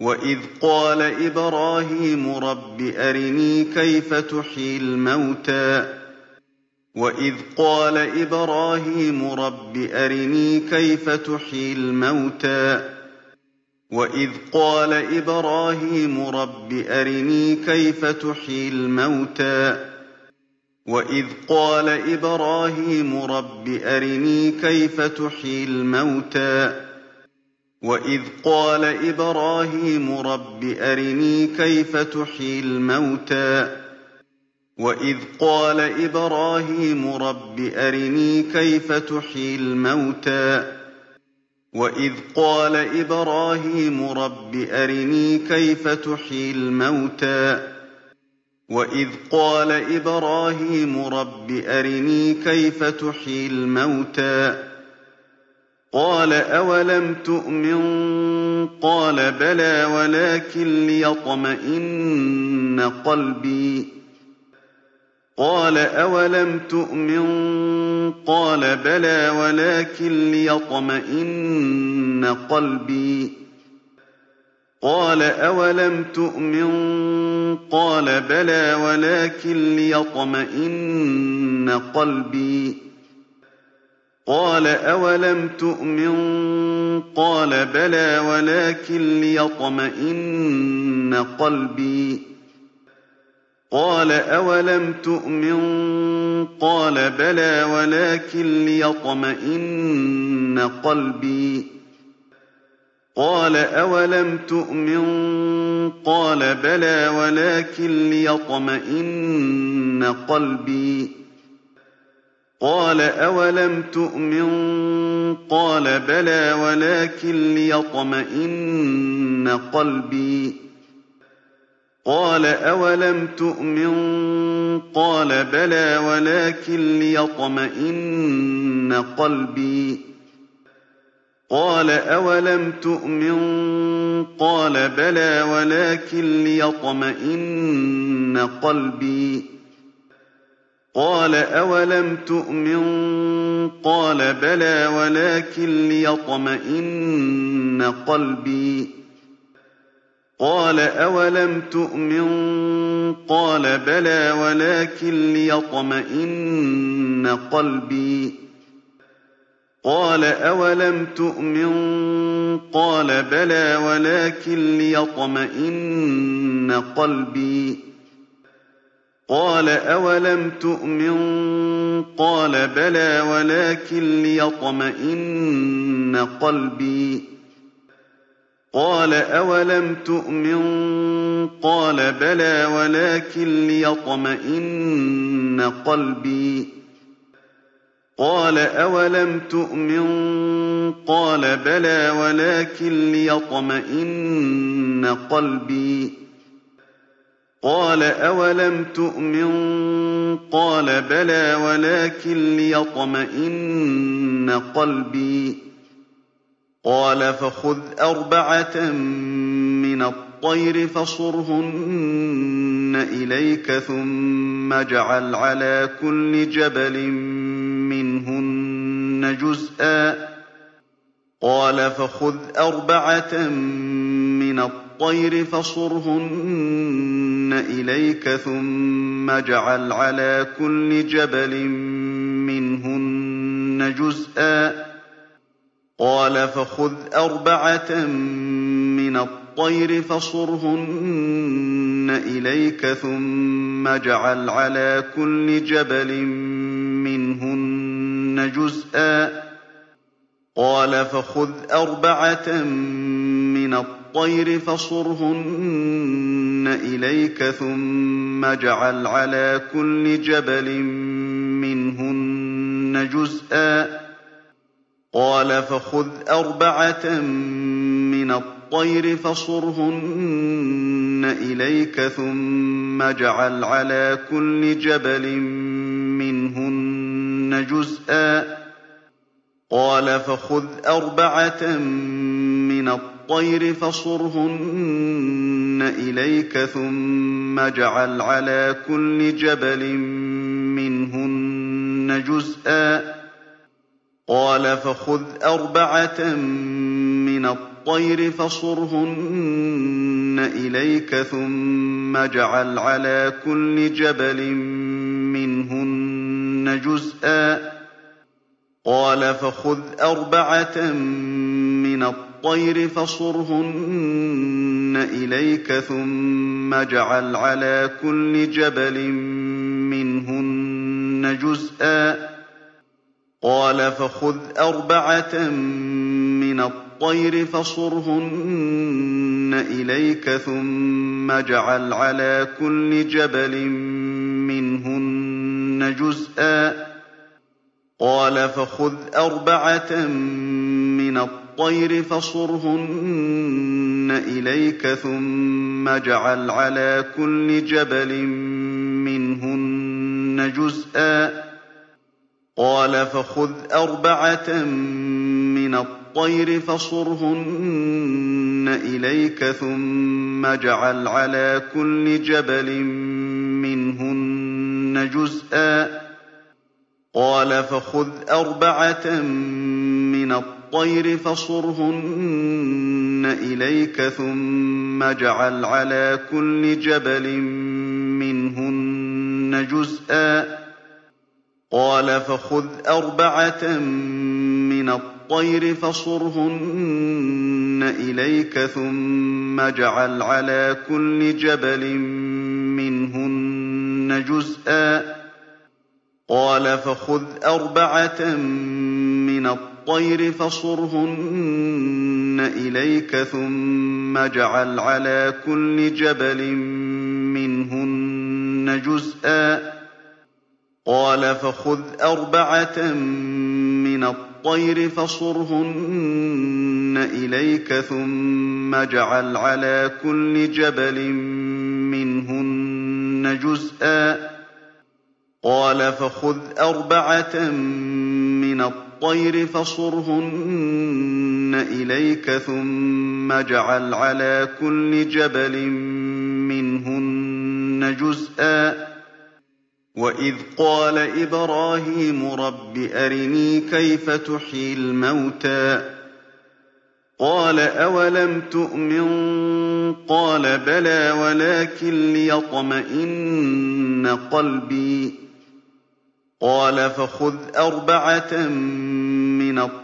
وَإِذْ قَالَ إِبْرَاهِيمُ رَبِّ أَرِنِي كَيْفَ تُحْيِي الْمَوْتَىٰ؟ وَإِذْ قَالَ إِبْرَاهِيمُ رَبِّ أَرِنِي كَيْفَ تُحْيِي الْمَوْتَىٰ؟ وَإِذْ قَالَ إِبْرَاهِيمُ رَبِّ أَرِنِي كَيْفَ تُحْيِي الْمَوْتَىٰ؟ وَإِذْ قَالَ إِبْرَاهِيمُ رَبِّ أَرِنِي كَيْفَ تُحْيِي الْمَوْتَىٰ؟ وَإِذْ قَالَ إِبْرَاهِيمُ رَبِّ أَرِنِي كَيْفَ تُحْيِي الْمَوْتَىٰ؟ وَإِذْ قَالَ إِبْرَاهِيمُ رَبِّ أَرِنِي كَيْفَ تُحْيِي الْمَوْتَىٰ؟ وَإِذْ قَالَ إِبْرَاهِيمُ رَبِّ أَرِنِي كَيْفَ تُحْيِي الْمَوْتَىٰ؟ وَإِذْ قَالَ إِبْرَاهِيمُ رَبِّ أَرِنِي كَيْفَ تُحْيِي الْمَوْتَىٰ؟ قَالَ أَوَلَمْ تُؤْمِن؟ قَالَ بَلَىٰ وَلَٰكِن لِّيَطْمَئِنَّ قَلْبِي. قَالَ أَوَلَمْ تُؤْمِن؟ قَالَ بَلَىٰ وَلَٰكِن لِّيَطْمَئِنَّ قَلْبِي. قَالَ أَوَلَمْ تُؤْمِن؟ قَالَ بَلَىٰ وَلَٰكِن لِّيَطْمَئِنَّ قَلْبِي. قَالَ أَوَلَمْ تُؤْمِن؟ قَالَ بَلَىٰ وَلَٰكِن لِّيَطْمَئِنَّ قَلْبِي. قَالَ أَوَلَمْ تُؤْمِن؟ قَالَ بَلَىٰ وَلَٰكِن لِّيَطْمَئِنَّ قَلْبِي. قَالَ أَوَلَمْ تُؤْمِن؟ قَالَ بَلَىٰ وَلَٰكِن لِّيَطْمَئِنَّ قَلْبِي. قَالَ أَوَلَمْ تُؤْمِن؟ قَالَ بَلَىٰ وَلَٰكِن لِّيَطْمَئِنَّ قَلْبِي. قَالَ أَوَلَمْ تُؤْمِن؟ قَالَ بَلَىٰ وَلَٰكِن لِّيَطْمَئِنَّ قَلْبِي. قَالَ أَوَلَمْ تُؤْمِن؟ قَالَ بَلَىٰ وَلَٰكِن لِّيَطْمَئِنَّ قَلْبِي. قَالَ أَوَلَمْ تُؤْمِن؟ قَالَ بَلَىٰ وَلَٰكِن لِّيَطْمَئِنَّ قَلْبِي. قَالَ أَوَلَمْ تُؤْمِن؟ قَالَ بَلَىٰ وَلَٰكِن لِّيَطْمَئِنَّ قَلْبِي. قَالَ أَوَلَمْ تُؤْمِن؟ قَالَ بَلَىٰ وَلَٰكِن لِّيَطْمَئِنَّ قَلْبِي. قَالَ أَوَلَمْ تُؤْمِن؟ قَالَ بَلَىٰ وَلَٰكِن لِّيَطْمَئِنَّ قَلْبِي. قَالَ أَوَلَمْ تُؤْمِن؟ قَالَ بَلَىٰ وَلَٰكِن لِّيَطْمَئِنَّ قَلْبِي. قَالَ أَوَلَمْ تُؤْمِن؟ قَالَ بَلَىٰ وَلَٰكِن لِّيَطْمَئِنَّ قَلْبِي. قَالَ أَوَلَمْ تُؤْمِن؟ قَالَ بَلَىٰ وَلَٰكِن لِّيَطْمَئِنَّ قَلْبِي. قَالَ فَخُذْ أَرْبَعَةً مِّنَ الطَّيْرِ فَصُرْهُنَّ إِلَيْكَ ثُمَّ اجْعَلْ عَلَىٰ كُلِّ جَبَلٍ مِّنْهُنَّ جُزْءًا. قَالَ فَخُذْ أَرْبَعَةً مِّنَ الطَّيْرِ فَصُرْهُنَّ إِلَيْكَ ثُمَّ اجْعَلْ عَلَىٰ كُلِّ جَبَلٍ مِّنْهُنَّ جُزْءًا ۚ قَالَ فَخُذْ أَرْبَعَةً مِّنَ الطَّيْرِ فَصُرْهُنَّ إِلَيْكَ ثُمَّ اجْعَلْ عَلَىٰ كُلِّ جَبَلٍ مِّنْهُنَّ جُزْءًا ۚ قَالَ فَخُذْ أَرْبَعَةً مِّنَ الطَّيْرِ فَصُرْهُنَّ إِلَيْكَ ثُمَّ اجْعَلْ عَلَىٰ كُلِّ جَبَلٍ مِّنْهُنَّ جُزْءًا ۚ قَالَ فَخُذْ أَرْبَعَةً مِّنَ الطَّيْرِ فَصُرْهُنَّ إِلَيْكَ ثُمَّ اجْعَلْ عَلَىٰ كُلِّ جَبَلٍ مِّنْهُنَّ جُزْءًا ۚ قَالَ فَخُذْ أَرْبَعَةً مِّنَ الطَّيْرِ فَصُرْهُنَّ إِلَيْكَ ثُمَّ اجْعَلْ عَلَىٰ كُلِّ جَبَلٍ مِّنْهُنَّ جُزْءًا ۚ. قَالَ فَخُذْ أَرْبَعَةً مِّنَ الطير فصرهن إليك ثم اجعل على كل جبل منهن جزءا. قال فخذ أربعة من الطير فصرهن إليك ثم اجعل على كل جبل منهن جزءا. قال فخذ أربعة من الطير فصرهن إليك ثم اجعل على كل جبل منهن جزءا. قال فخذ أربعة من الطير فصرهن إليك ثم اجعل على كل جبل منهن جزءا. قال فخذ أربعة من الطير فصرهن إليك ثم اجعل على كل جبل منهن جزءا. قال فخذ أربعة من الطير فصرهن إليك ثم اجعل على كل جبل منهن جزءا. قال فخذ أربعة من الطير فصرهن إليك ثم اجعل على كل جبل منهن جزءا. قال فخذ أربعة من الطير فصرهن إليك ثم اجعل على كل جبل منهن جزءا قال فخذ أربعة من الطير فصرهن إليك ثم اجعل على كل جبل منهن جزءا قال فخذ أربعة من الطير فصرهن إليك ثم اجعل على كل جبل منهن جزءا. وَإِذْ قَالَ إِبْرَاهِيمُ رَبِّ أَرِنِي كَيْفَ تُحْيِي الْمَوْتَىٰ ۖ. قَالَ أَوَلَمْ تُؤْمِن ۖ؟ قَالَ بَلَىٰ وَلَٰكِن لِّيَطْمَئِنَّ قَلْبِي ۖ. قَالَ فَخُذْ أَرْبَعَةً مِّنَ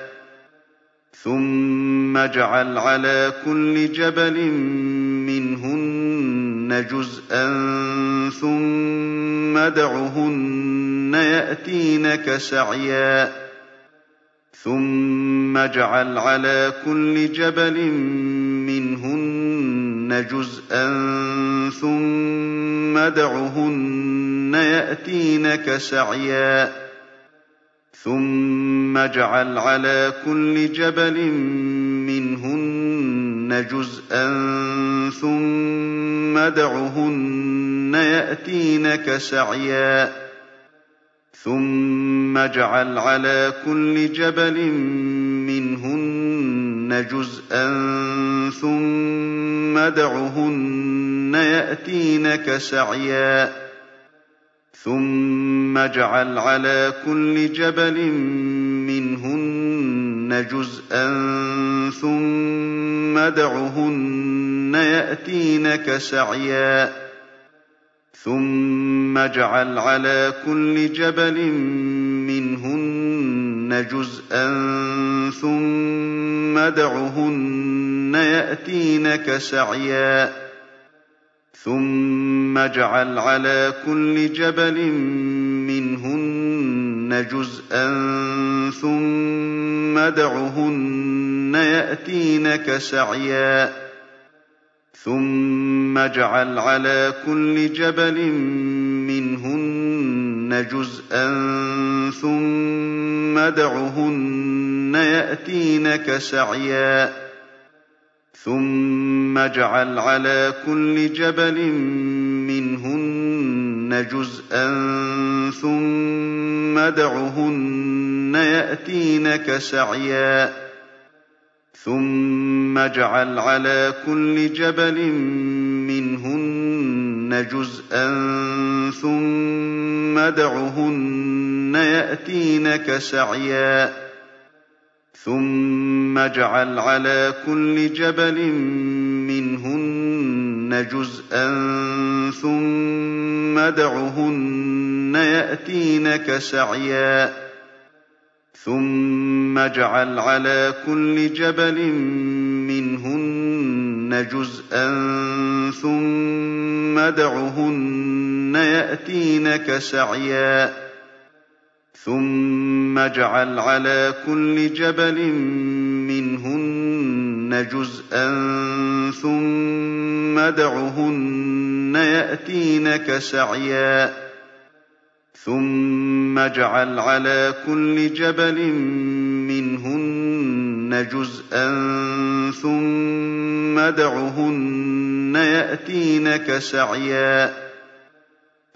ثُمَّ اجْعَلْ عَلَىٰ كُلِّ جَبَلٍ مِّنْهُنَّ جُزْءًا ثُمَّ ادْعُهُنَّ يَأْتِينَكَ سَعْيًا ثُمَّ اجْعَلْ عَلَىٰ كُلِّ جَبَلٍ مِّنْهُنَّ جُزْءًا ثم ادعهن يأتينك سعيا ثم اجعل على كل جبل منهن جزءا ثم ادعهن يأتينك سعيا ثم اجعل على كل جبل منهن جزءا ثم ادعهن يأتينك سعيا ثم اجعل على كل جبل منهن جزءا ثم ادعهن يأتينك سعيا ثم اجعل على كل جبل منهن جزءا ثم ادعهن يأتينك سعيا ثم اجعل على كل جبل منهن جزءا ثم ادعهن يأتينك سعيا ثم اجعل على كل جبل منهن جزءا ثم ادعهن يأتينك سعيا ثم اجعل على كل جبل منهن جزءا ثم ادعهن يأتينك سعيا ثم اجعل على كل جبل منهن جزءا ثم ادعهن يأتينك سعيا ثم اجعل على كل جبل منهن جزءا ثم ادعهن يأتينك سعيا ثم اجعل على كل جبل منهن جزءا ثم ادعهن يأتينك سعيا ثم اجعل على كل جبل منهن جزءا ثم ادعهن يأتينك سعيا ثم اجعل على كل جبل منهن جزءا ثم ادعهن يأتينك سعيا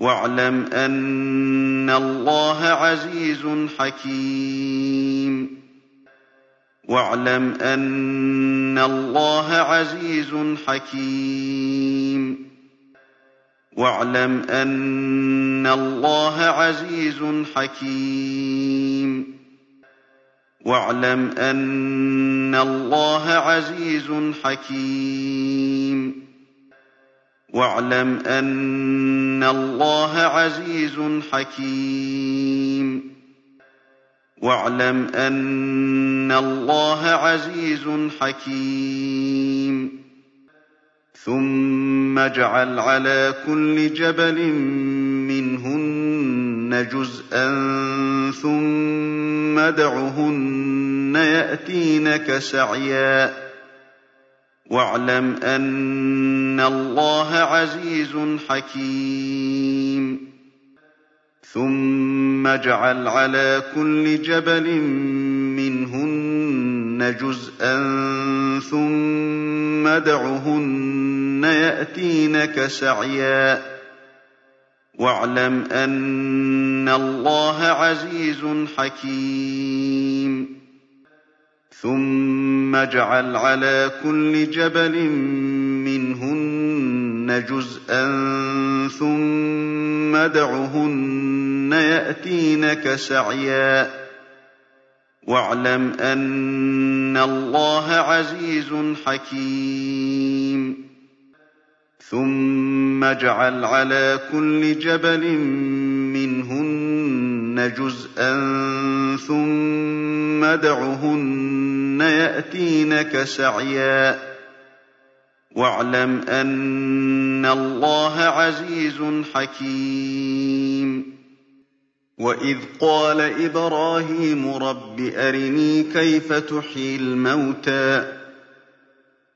واعلم أن الله عزيز حكيم. واعلم أن الله عزيز حكيم. واعلم أن الله عزيز حكيم. واعلم أن الله عزيز حكيم. واعلم أن الله عزيز حكيم. واعلم أن الله عزيز حكيم. ثم اجعل على كل جبل منهن جزءا ثم ادعهن يأتينك سعيا. واعلم أن الله عزيز حكيم. ثم اجعل على كل جبل منهن جزءا ثم ادعهن يأتينك سعيا. واعلم أن الله عزيز حكيم. ثم اجعل على كل جبل منهن جزءا ثم ادعهن يأتينك سعيا واعلم أن الله عزيز حكيم. ثم اجعل على كل جبل منهن جزءا ثم ادعهن يأتينك سعيا. واعلم أن الله عزيز حكيم. وإذ قال إبراهيم رب أرني كيف تحيي الموتى.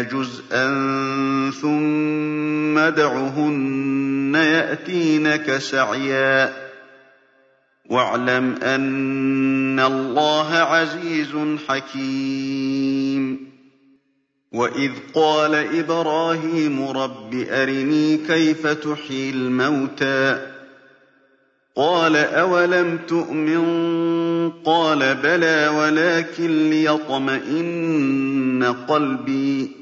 جزءا ثم ادعهن يأتينك سعيا. واعلم أن الله عزيز حكيم. وإذ قال إبراهيم رب أرني كيف تحيي الموتى. قال أولم تؤمن؟ قال بلى ولكن ليطمئن قلبي.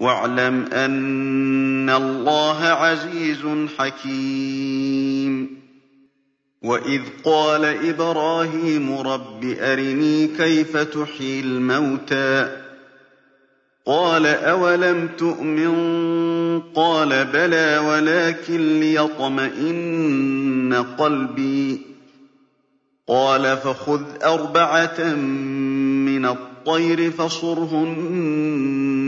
واعلم أن الله عزيز حكيم. وإذ قال إبراهيم رب أرني كيف تحيي الموتى؟ قال أولم تؤمن؟ قال بلى ولكن ليطمئن قلبي. قال فخذ أربعة من الطير فصرهن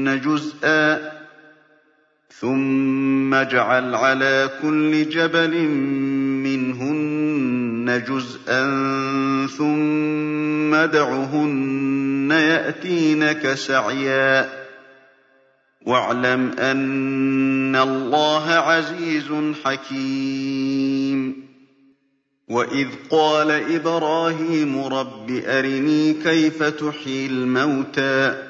منهن جزءا ثم اجعل على كل جبل منهن جزءا ثم ادعهن يأتينك سعيا. واعلم أن الله عزيز حكيم. وإذ قال إبراهيم رب أرني كيف تحيي الموتى.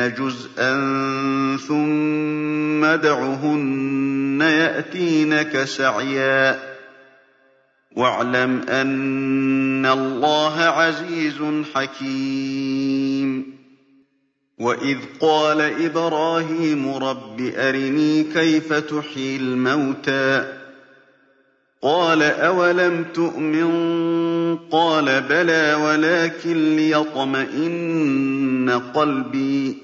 جزءا ثم ادعهن يأتينك سعيا. واعلم أن الله عزيز حكيم. وإذ قال إبراهيم رب أرني كيف تحيي الموتى؟ قال أولم تؤمن؟ قال بلى ولكن ليطمئن قلبي.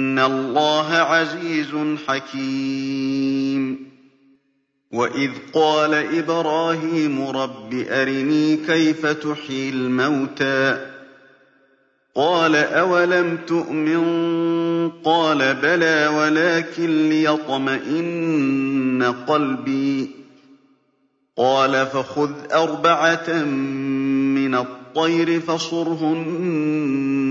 الله عزيز حكيم وإذ قال إبراهيم رب أرني كيف تحيي الموتى قال أولم تؤمن قال بلى ولكن ليطمئن قلبي قال فخذ أربعة من الطير فصرهن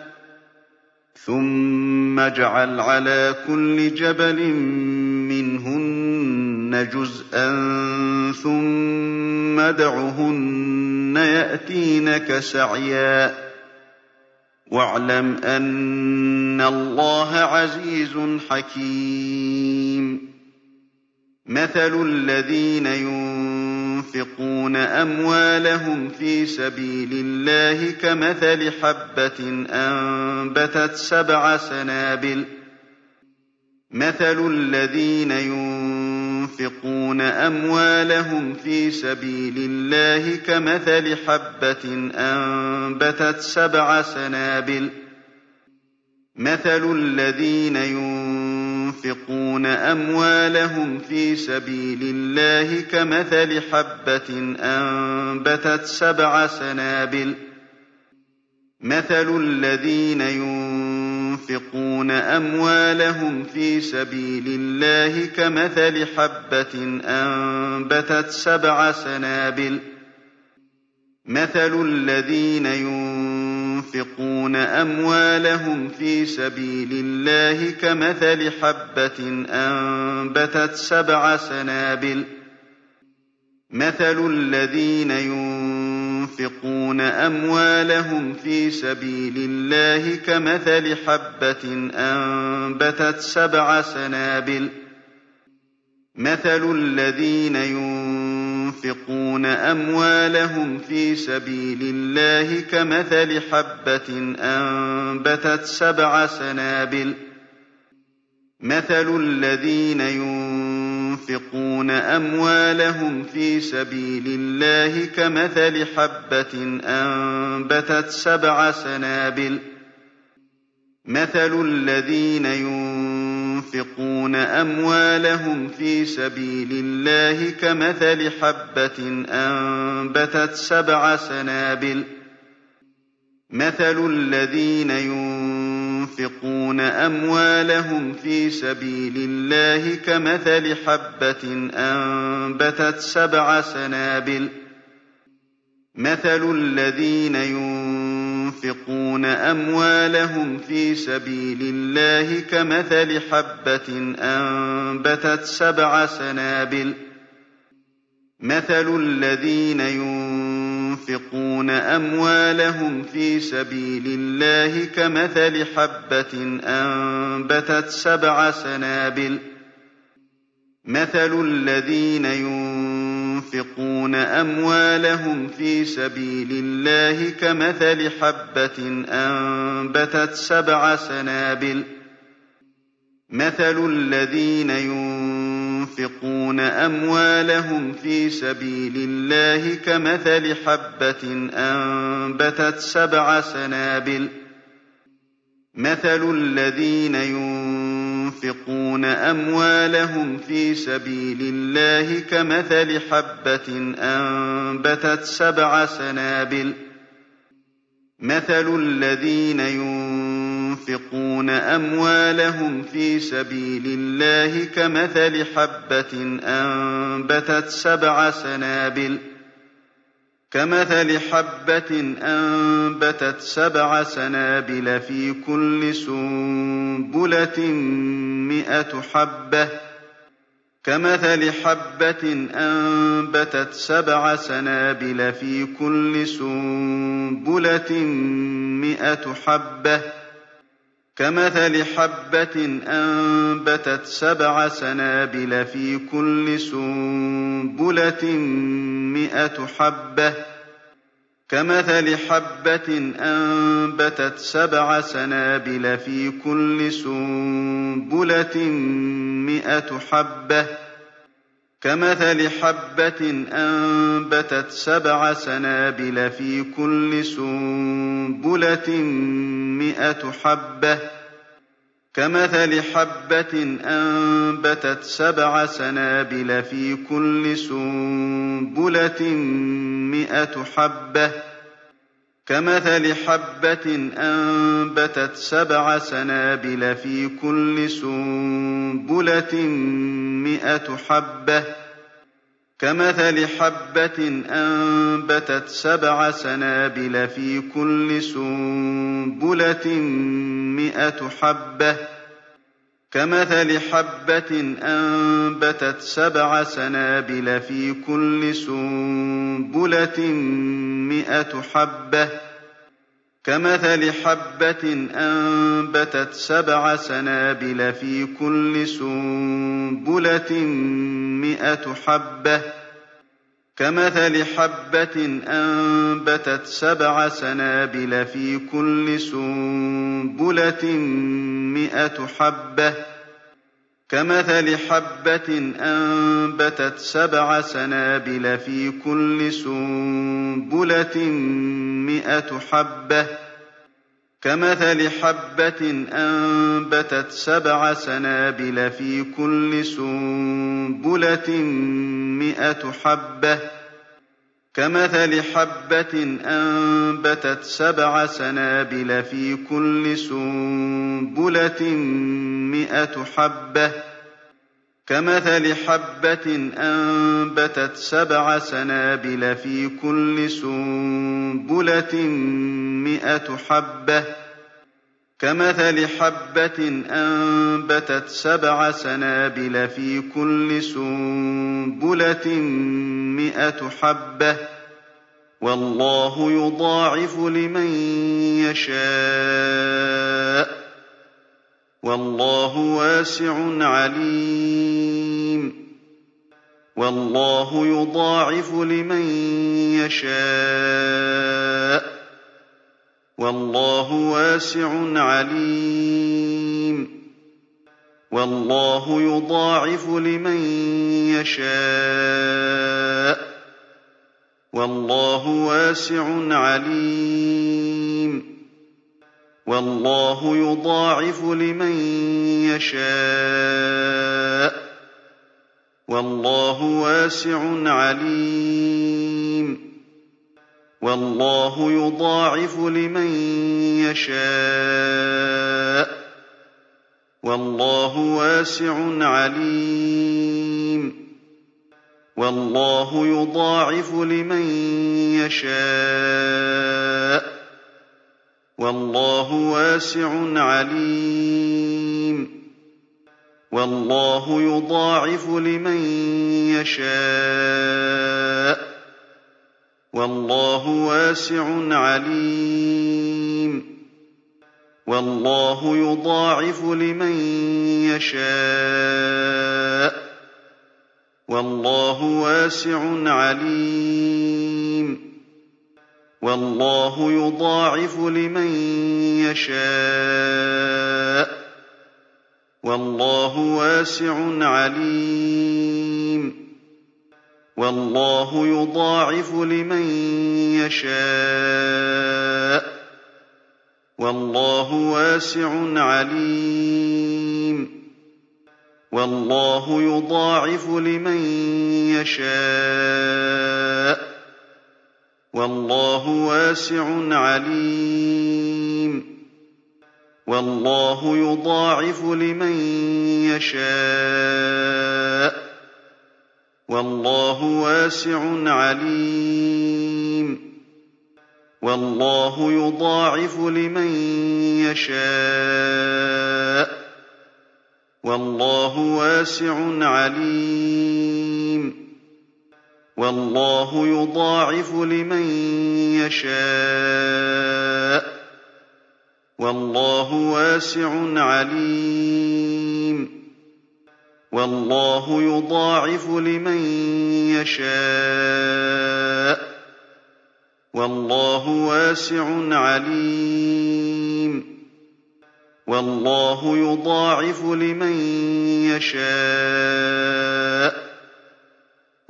ثم اجعل على كل جبل منهن جزءا ثم ادعهن يأتينك سعيا واعلم أن الله عزيز حكيم مثل الذين ينفقون أموالهم في سبيل الله كمثل حبة أنبتت سبع سنابل. مثل الذين ينفقون أموالهم في سبيل الله كمثل حبة أنبتت سبع سنابل. مثل الذين ينفقون أموالهم في سبيل الله كمثل حبة أنبتت سبع سنابل. مثل الذين ينفقون أموالهم في سبيل الله كمثل حبة أنبتت سبع سنابل. مثل الذين ينفقون أموالهم في سبيل الله كمثل حبة أنبتت سبع سنابل. مثل الذين ينفقون أموالهم في سبيل الله كمثل حبة أنبتت سبع سنابل. مثل الذين ينفقون أموالهم في سبيل الله كمثل حبة أنبتت سبع سنابل. مثل الذين ينفقون أموالهم في سبيل الله كمثل حبة أنبتت سبع سنابل. مثل الذين ينفقون أموالهم في سبيل الله كمثل حبة أنبتت سبع سنابل. مثل الذين ينفقون أموالهم في سبيل الله كمثل حبة أنبتت سبع سنابل. مثل الذين ينفقون أموالهم في سبيل الله كمثل حبة أنبتت سبع سنابل. مثل الذين ينفقون أموالهم في سبيل الله كمثل حبة أنبتت سبع سنابل. مثل الذين ينفقون أموالهم في سبيل الله كمثل حبة أنبتت سبع سنابل. مثل الذين ينفقون ينفقون أموالهم في سبيل الله كمثل حبة أنبتت سبع سنابل. مثل الذين ينفقون أموالهم في سبيل الله كمثل حبة أنبتت سبع سنابل. مثل الذين ينفقون أموالهم في سبيل الله كمثل حبة أنبتت سبع سنابل. كمثل حبة أنبتت سبع سنابل في كل سنبلة مئة حبة. كمثل حبة أنبتت سبع سنابل في كل سنبلة مئة حبة. كمثل حبة أنبتت سبع سنابل في كل سنبلة مئة حبة. كمثل حبة أنبتت سبع سنابل في كل سنبلة مئة حبة. كمثل حبة أنبتت سبع سنابل في كل سنبلة مئة حبة. كمثل حبة أنبتت سبع سنابل في كل سنبلة مئة حبة. كمثل حبة أنبتت سبع سنابل في كل سنبلة مئة حبة. كمثل حبة أنبتت سبع سنابل في كل سنبلة مئة حبة. كمثل حبة أنبتت سبع سنابل في كل سنبلة مئة حبة. كمثل حبة أنبتت سبع سنابل في كل سنبلة مئة حبة. كمثل حبة أنبتت سبع سنابل في كل سنبلة مئة حبة. كمثل حبة أنبتت سبع سنابل في كل سنبلة مئة حبة. كمثل حبة أنبتت سبع سنابل في كل سنبلة مئة حبة. كمثل حبة أنبتت سبع سنابل في كل سنبلة مئة حبة. كمثل حبة أنبتت سبع سنابل في كل سنبلة مئة حبة. كمثل حبة أنبتت سبع سنابل في كل سنبلة مئة حبة. والله يضاعف لمن يشاء. والله واسع عليم. والله يضاعف لمن يشاء. والله واسع عليم. والله يضاعف لمن يشاء. والله واسع عليم. والله يضاعف لمن يشاء. والله واسع عليم. والله يضاعف لمن يشاء. والله واسع عليم. والله يضاعف لمن يشاء. والله واسع عليم. والله يضاعف لمن يشاء. والله واسع عليم. والله يضاعف لمن يشاء. والله واسع عليم. والله يضاعف لمن يشاء. والله واسع عليم. وَاللَّهُ يُضَاعِفُ لِمَن يَشَاءُ ۗ. وَاللَّهُ وَاسِعٌ عَلِيمٌ. وَاللَّهُ يُضَاعِفُ لِمَن يَشَاءُ ۗ. وَاللَّهُ وَاسِعٌ عَلِيمٌ. وَاللَّهُ يُضَاعِفُ لِمَن يَشَاءُ ۗ. وَاللَّهُ وَاسِعٌ عَلِيمٌ. وَاللَّهُ يُضَاعِفُ لِمَن يَشَاءُ ۗ. وَاللَّهُ وَاسِعٌ عَلِيمٌ. وَاللَّهُ يُضَاعِفُ لِمَن يَشَاءُ ۗ. وَاللَّهُ وَاسِعٌ عَلِيمٌ. وَاللَّهُ يُضَاعِفُ لِمَن يَشَاءُ ۗ. وَاللَّهُ وَاسِعٌ عَلِيمٌ. وَاللَّهُ يُضَاعِفُ لِمَن يَشَاءُ ۗ.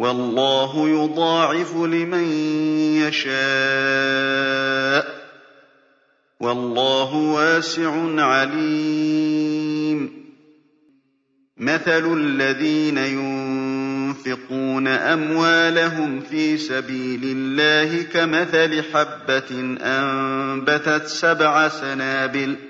والله يضاعف لمن يشاء. والله واسع عليم. مثل الذين ينفقون أموالهم في سبيل الله كمثل حبة أنبتت سبع سنابل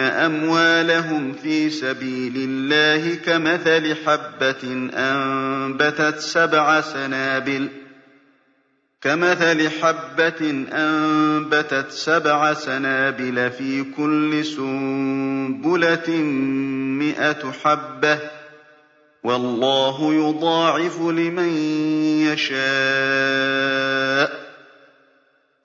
أموالهم في سبيل الله كمثل حبة أنبتت سبع سنابل كمثل حبة أنبتت سبع سنابل في كل سنبلة مئة حبة والله يضاعف لمن يشاء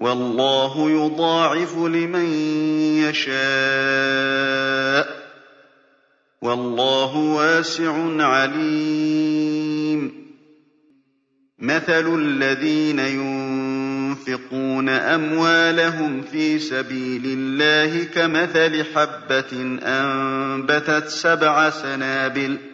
والله يضاعف لمن يشاء. والله واسع عليم. مثل الذين ينفقون أموالهم في سبيل الله كمثل حبة أنبتت سبع سنابل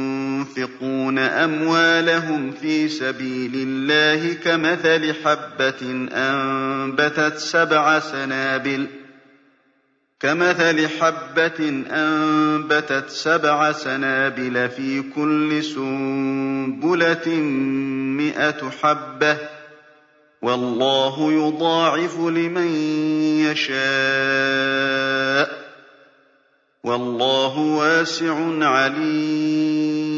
أموالهم في سبيل الله كمثل حبة أنبتت سبع سنابل كمثل حبة أنبتت سبع سنابل في كل سنبلة مئة حبة والله يضاعف لمن يشاء والله واسع عليم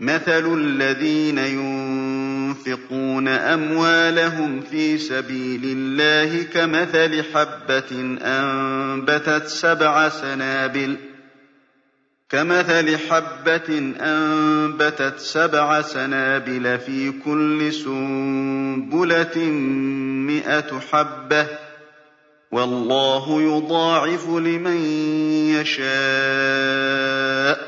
مثل الذين ينفقون أموالهم في سبيل الله كمثل حبة أنبتت سبع سنابل كمثل حبة أنبتت سبع سنابل في كل سنبلة مئة حبة والله يضاعف لمن يشاء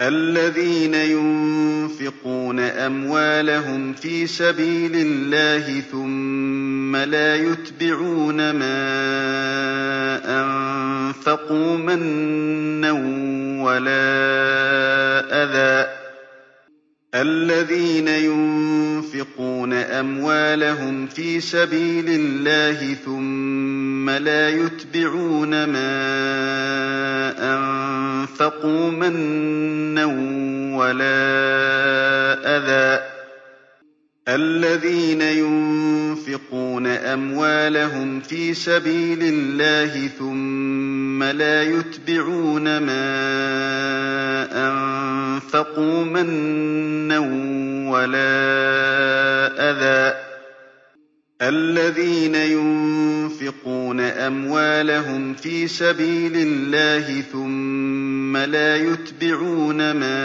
الذين ينفقون أموالهم في سبيل الله ثم لا يتبعون ما أنفقوا منا ولا أذى. الذين ينفقون أموالهم في سبيل الله ثم لا يتبعون ما أنفقوا منا ولا أذى. الذين ينفقون أموالهم في سبيل الله ثم لا يتبعون ما أنفقوا منا ولا أذى. الذين ينفقون أموالهم في سبيل الله ثم لا يتبعون ما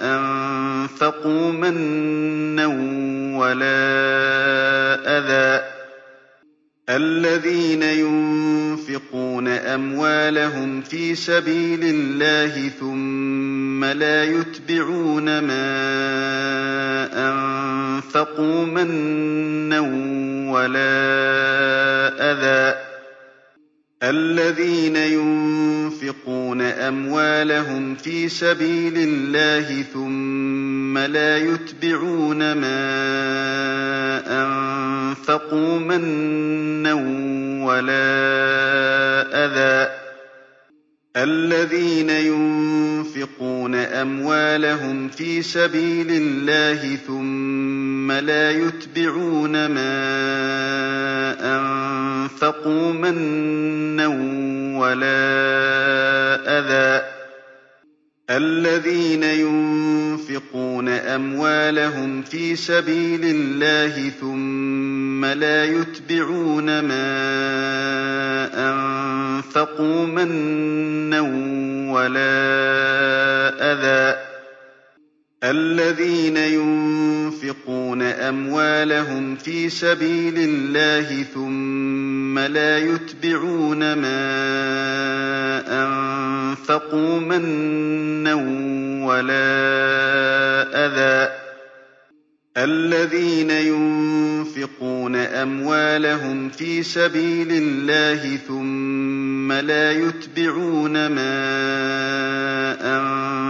أنفقوا منا ولا أذى. الذين ينفقون أموالهم في سبيل الله ثم لا يتبعون ما أنفقوا منا ولا أذى. الذين ينفقون أموالهم في سبيل الله ثم لا يتبعون ما أنفقوا منا ولا أذى. الذين ينفقون أموالهم في سبيل الله ثم لا يتبعون ما أنفقوا منا ولا أذى. الذين ينفقون أموالهم في سبيل الله ثم لا يتبعون ما أنفقوا منا ولا أذى. الذين ينفقون أموالهم في سبيل الله ثم لا يتبعون ما أنفقوا منا ولا أذى. الذين ينفقون أموالهم في سبيل الله ثم لا يتبعون ما أنفقوا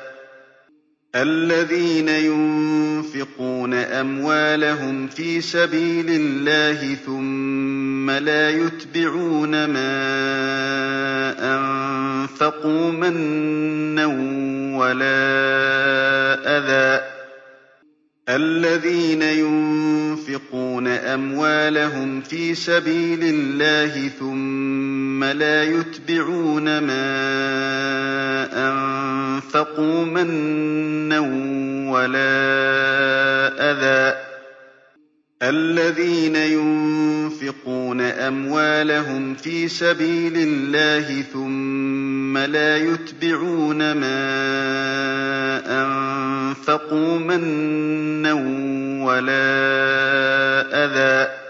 الذين ينفقون أموالهم في سبيل الله ثم لا يتبعون ما أنفقوا منا ولا أذى. الذين ينفقون أموالهم في سبيل الله ثم لا يتبعون ما أنفقوا منا ولا أذى. الذين ينفقون أموالهم في سبيل الله ثم لا يتبعون ما أنفقوا منا ولا أذى.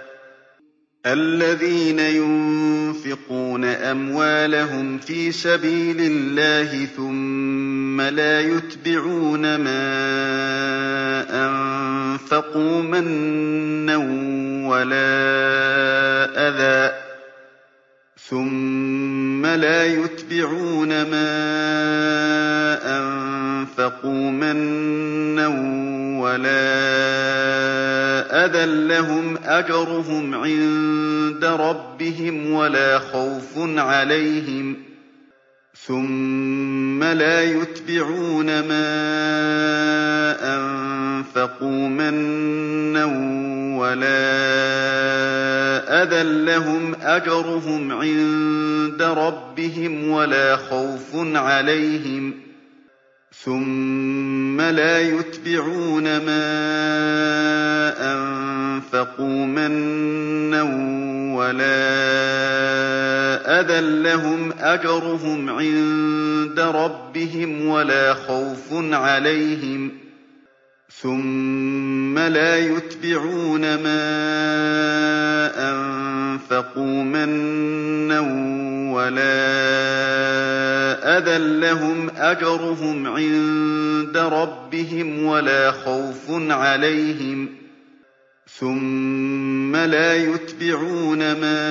الذين ينفقون أموالهم في سبيل الله ثم لا يتبعون ما أنفقوا منا ولا أذى. ثم لا يتبعون ما أنفقوا منا ولا أذى لهم أجرهم عند ربهم ولا خوف عليهم ثم لا يتبعون ما أنفقوا منا ولا أذى لهم أجرهم عند ربهم ولا خوف عليهم ثم لا يتبعون ما أنفقوا منا ولا أذى لهم أجرهم عند ربهم ولا خوف عليهم ثم لا يتبعون ما أنفقوا منا ولا أذى لهم أجرهم عند ربهم ولا خوف عليهم ثم لا يتبعون ما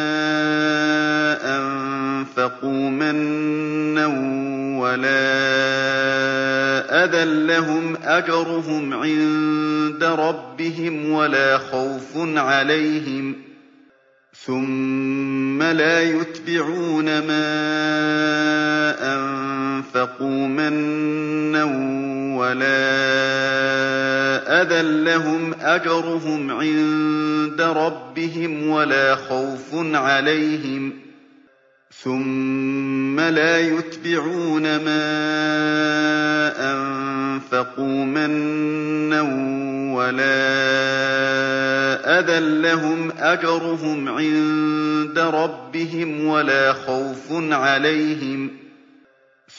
أنفقوا منا ولا أذى لهم أجرهم عند ربهم ولا خوف عليهم ثم لا يتبعون ما أنفقوا منا ولا أذى لهم أجرهم عند ربهم ولا خوف عليهم ثم لا يتبعون ما أنفقوا منا ولا أذى لهم أجرهم عند ربهم ولا خوف عليهم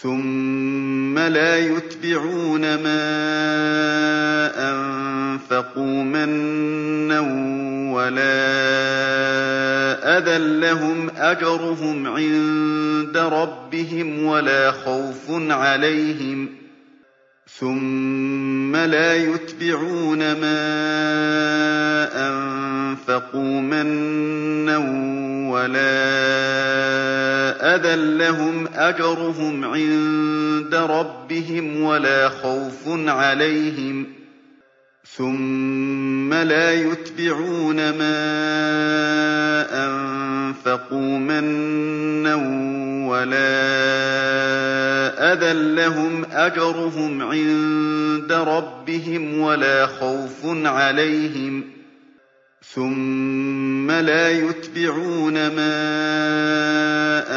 ثم لا يتبعون ما أنفقوا منا ولا أذى لهم أجرهم عند ربهم ولا خوف عليهم ثم لا يتبعون ما أنفقوا منا ولا أذى لهم أجرهم عند ربهم ولا خوف عليهم ثم لا يتبعون ما أنفقوا منا ولا أذى لهم أجرهم عند ربهم ولا خوف عليهم ثم لا يتبعون ما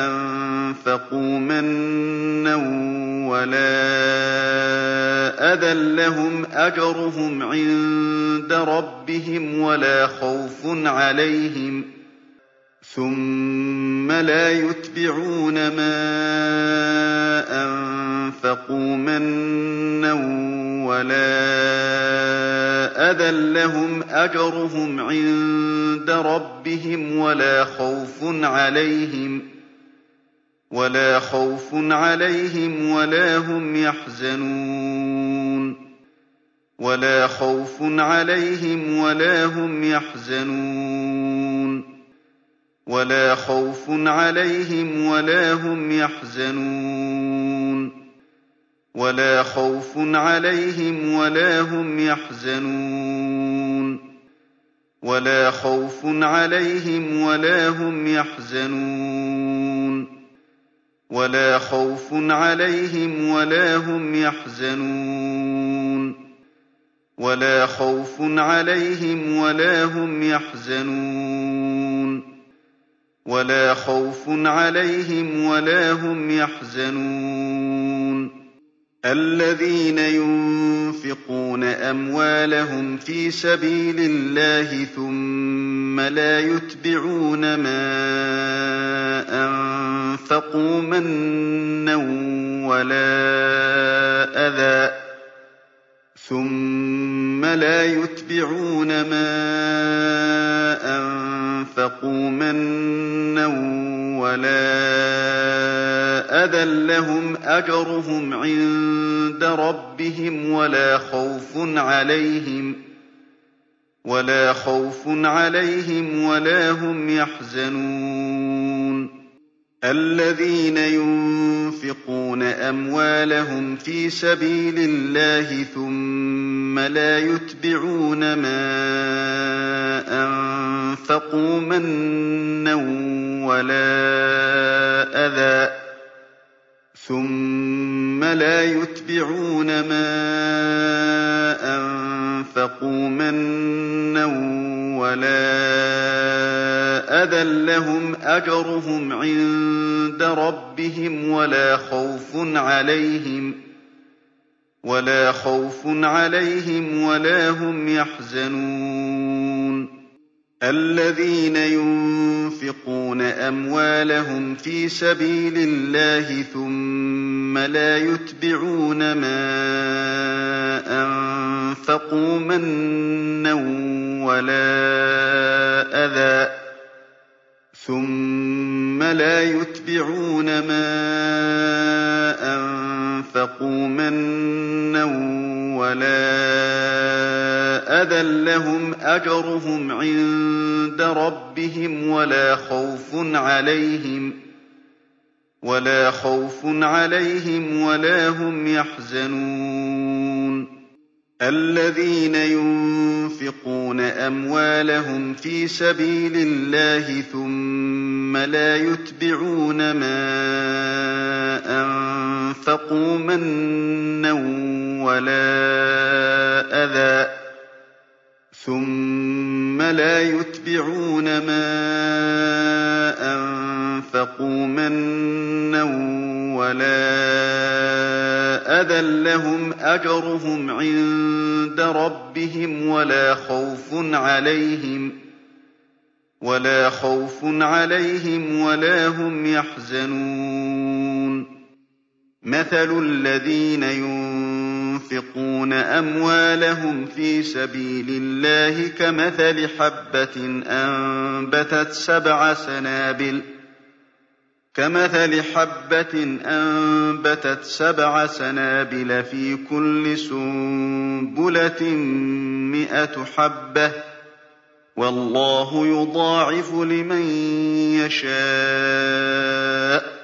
أنفقوا منا ولا أذى لهم أجرهم عند ربهم ولا خوف عليهم ثم لا يتبعون ما أنفقوا منا ولا أذى لهم أجرهم عند ربهم ولا خوف عليهم ولا هم يحزنون ولا خوف عليهم ولا هم يحزنون ولا خوف عليهم ولا هم يحزنون ولا خوف عليهم ولا هم يحزنون. ولا خوف عليهم ولا هم يحزنون. ولا خوف عليهم ولا هم يحزنون. ولا خوف عليهم ولا هم يحزنون. ولا خوف عليهم ولا هم يحزنون. الَّذِينَ يُنفِقُونَ أَمْوَالَهُمْ فِي سَبِيلِ اللَّهِ ثُمَّ لَا يُتْبِعُونَ مَا أَنفَقُوا مَنًّا وَلَا أَذًى ثُمَّ لَا يُتْبِعُونَ مَا أَنفَقُوا مَنًّا وَلَا أَذًى لَّهُمْ أَجْرُهُمْ عِندَ رَبِّهِمْ وَلَا خَوْفٌ عَلَيْهِمْ وَلَا هُمْ يَحْزَنُونَ الَّذِينَ يُنفِقُونَ أَمْوَالَهُمْ فِي سَبِيلِ اللَّهِ ثُمَّ لَا يُتْبِعُونَ مَا أَنفَقُوا مَنًّا وَلَا أَذًى. ثُمَّ لَا يُتْبِعُونَ مَا أَنفَقُوا مَنًّا وَلَا أَذًى لَّهُمْ أَجْرُهُمْ عِندَ رَبِّهِمْ وَلَا خَوْفٌ عَلَيْهِمْ وَلَا هُمْ يَحْزَنُونَ الَّذِينَ يُنفِقُونَ أَمْوَالَهُمْ فِي سَبِيلِ اللَّهِ ثُمَّ لَا يُتْبِعُونَ مَا أَنفَقُوا مَنًّا وَلَا أَذًى ثُمَّ لَا يُتْبِعُونَ مَا أَنفَقُوا مَنًّا وَلَا أَذًى لَّهُمْ أَجْرُهُمْ عِندَ رَبِّهِمْ وَلَا خَوْفٌ عَلَيْهِمْ وَلَا هُمْ يَحْزَنُونَ. الَّذِينَ يُنفِقُونَ أَمْوَالَهُمْ فِي سَبِيلِ اللَّهِ ثُمَّ لَا يُتْبِعُونَ مَا أَنفَقُوا مَنًّا وَلَا أَذًى. ثُمَّ لَا يُتْبِعُونَ مَا أَنفَقُوا مَنًّا وَلَا أَذًى لَّهُمْ أَجْرُهُمْ عِندَ رَبِّهِمْ وَلَا خَوْفٌ عَلَيْهِمْ وَلَا هُمْ يَحْزَنُونَ. مَثَلُ الَّذِينَ يُنفِقُونَ أَمْوَالَهُمْ فِي سَبِيلِ اللَّهِ كَمَثَلِ حَبَّةٍ أَنبَتَتْ سَبْعَ سَنَابِلَ كَمَثَلِ حَبَّةٍ أَنبَتَتْ سَبْعَ سَنَابِلَ فِي كُلِّ سُنبُلَةٍ مِّائَةُ حَبَّةٍ ۗ وَاللَّهُ يُضَاعِفُ لِمَن يَشَاءُ ۗ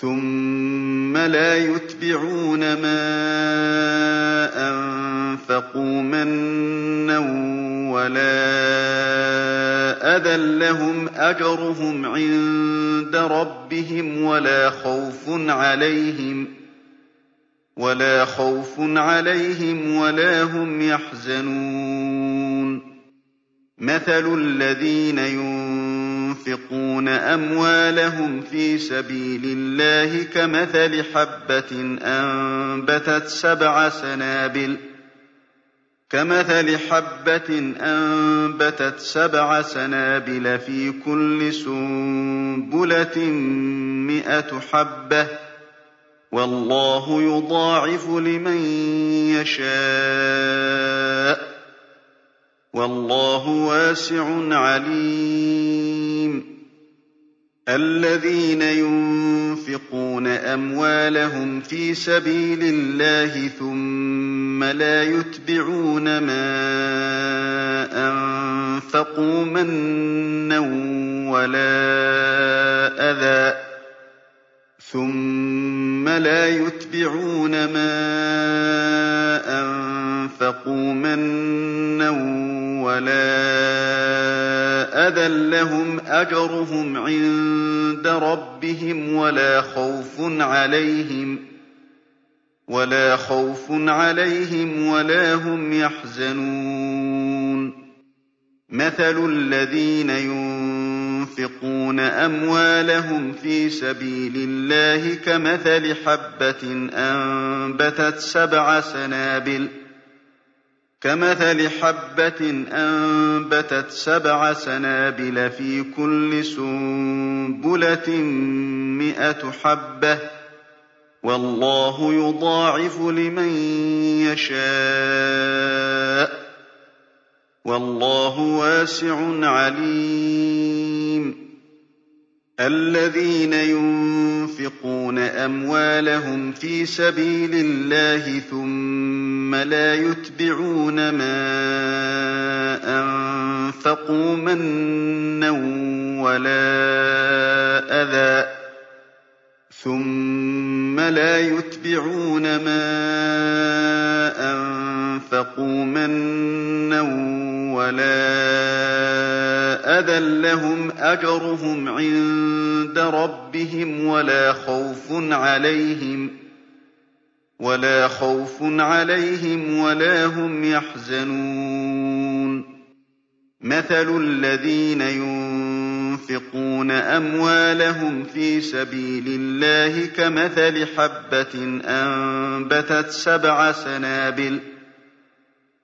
ثُمَّ لَا يُتْبِعُونَ مَا أَنفَقُوا مَنًّا وَلَا أَذًى لَّهُمْ أَجْرُهُمْ عِندَ رَبِّهِمْ وَلَا خَوْفٌ عَلَيْهِمْ وَلَا هُمْ يَحْزَنُونَ. مَثَلُ الَّذِينَ يُنفِقُونَ أَمْوَالَهُمْ فِي سَبِيلِ اللَّهِ كَمَثَلِ حَبَّةٍ أَنبَتَتْ سَبْعَ سَنَابِلَ كَمَثَلِ حَبَّةٍ أَنبَتَتْ سَبْعَ سَنَابِلَ فِي كُلِّ سُنبُلَةٍ مِّائَةُ حَبَّةٍ ۗ وَاللَّهُ يُضَاعِفُ لِمَن يَشَاءُ ۗ وَاللَّهُ وَاسِعٌ عَلِيمٌ الَّذِينَ يُنفِقُونَ أَمْوَالَهُمْ فِي سَبِيلِ اللَّهِ ثُمَّ لَا يُتْبِعُونَ مَا أَنفَقُوا مَنًّا وَلَا أَذًى. ثم لا يتبعون ما أنفقوا منا ولا أذى لهم أجرهم عند ربهم ولا خوف عليهم ولا هم يحزنون. مثل الذين ينفقون أموالهم في سبيل الله كمثل حبة أنبتت سبع سنابل كمثل حبة أنبتت سبع سنابل في كل سنبلة مئة حبة والله يضاعف لمن يشاء والله واسع عليم الذين ينفقون أموالهم في سبيل الله ثم لا يتبعون ما أنفقوا منا ولا أذى ثم لا يتبعون ما أنفقوا منا ولا أذى لهم أجرهم عند ربهم ولا خوف عليهم ولا خوف عليهم ولا هم يحزنون مثل الذين ينفقون أموالهم في سبيل الله كمثل حبة أنبتت سبع سنابل ۖ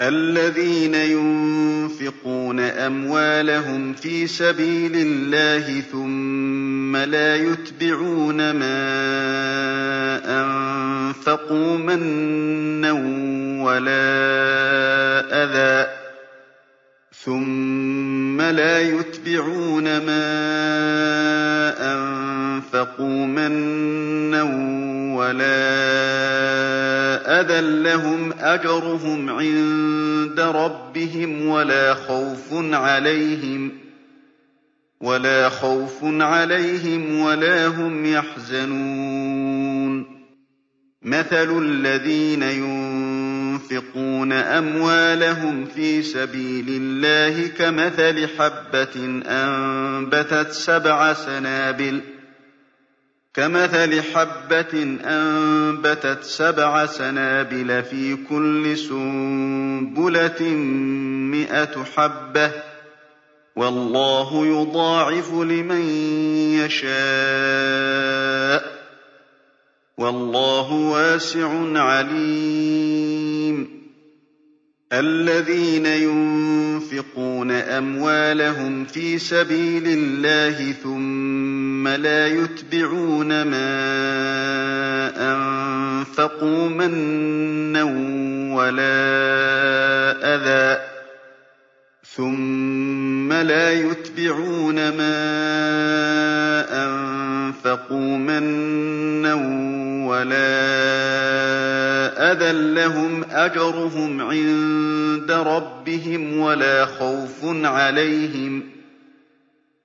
الذين ينفقون أموالهم في سبيل الله ثم لا يتبعون ما أنفقوا منا ولا أذى ثم لا يتبعون ما أنفقوا منا ولا أذى لهم أجرهم عند ربهم ولا خوف عليهم ولا خوف عليهم ولا هم يحزنون مثل الذين ينفقون أموالهم في سبيل الله كمثل حبة أنبتت سبع سنابل ۖ كمثل حبة أنبتت سبع سنابل في كل سنبلة مئة حبة. والله يضاعف لمن يشاء. والله واسع عليم. الذين ينفقون أموالهم في سبيل الله ثم لا يتبعون ما أنفقوا منا ولا أذى ثم لا يتبعون ما أنفقوا منا ولا أذى لهم أجرهم عند ربهم ولا خوف عليهم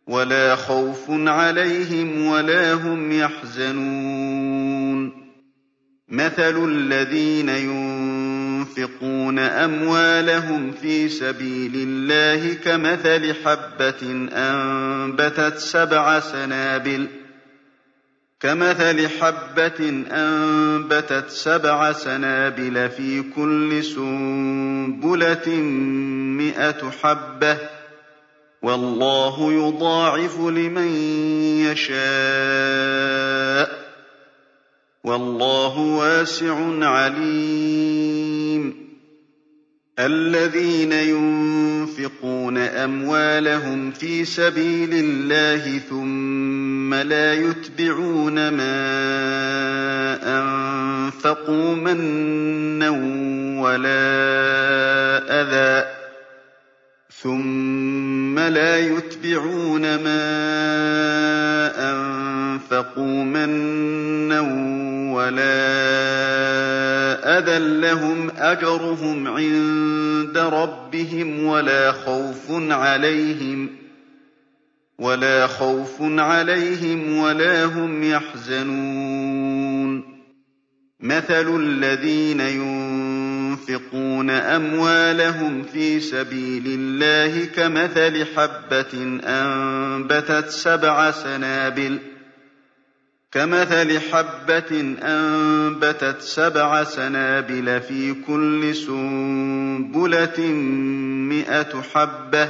ولا خوف عليهم ولا هم يحزنون مثل الذين ينفقون أموالهم في سبيل الله كمثل حبة أنبتت سبع سنابل ۖ كمثل حبة أنبتت سبع سنابل في كل سنبلة مئة حبة. والله يضاعف لمن يشاء. والله واسع عليم. الذين ينفقون أموالهم في سبيل الله ثم لا يتبعون ما أنفقوا منا ولا أذى. ثُمَّ لَا يُتْبِعُونَ مَا أَنفَقُوا مَنًّا وَلَا أَذًى ۙ. لَّهُمْ أَجْرُهُمْ عِندَ رَبِّهِمْ وَلَا خَوْفٌ عَلَيْهِمْ. وَلَا هُمْ يَحْزَنُونَ. مَثَلُ الَّذِينَ يُنفِقُونَ أَمْوَالَهُمْ فِي سَبِيلِ اللَّهِ كَمَثَلِ حَبَّةٍ أَنبَتَتْ سَبْعَ سَنَابِلَ فِي كُلِّ سُنبُلَةٍ مِّائَةُ حَبَّةٍ ۗ.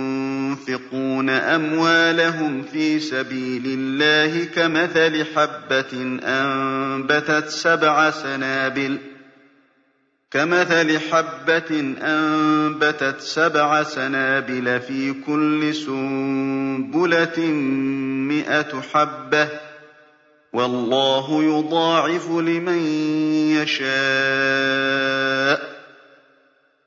أَمْوَالَهُمْ فِي سَبِيلِ اللَّهِ كَمَثَلِ حَبَّةٍ أَنبَتَتْ سَبْعَ سَنَابِلَ فِي كُلِّ سُنبُلَةٍ مِّائَةُ حَبَّةٍ ۗ وَاللَّهُ يُضَاعِفُ لِمَن يَشَاءُ ۗ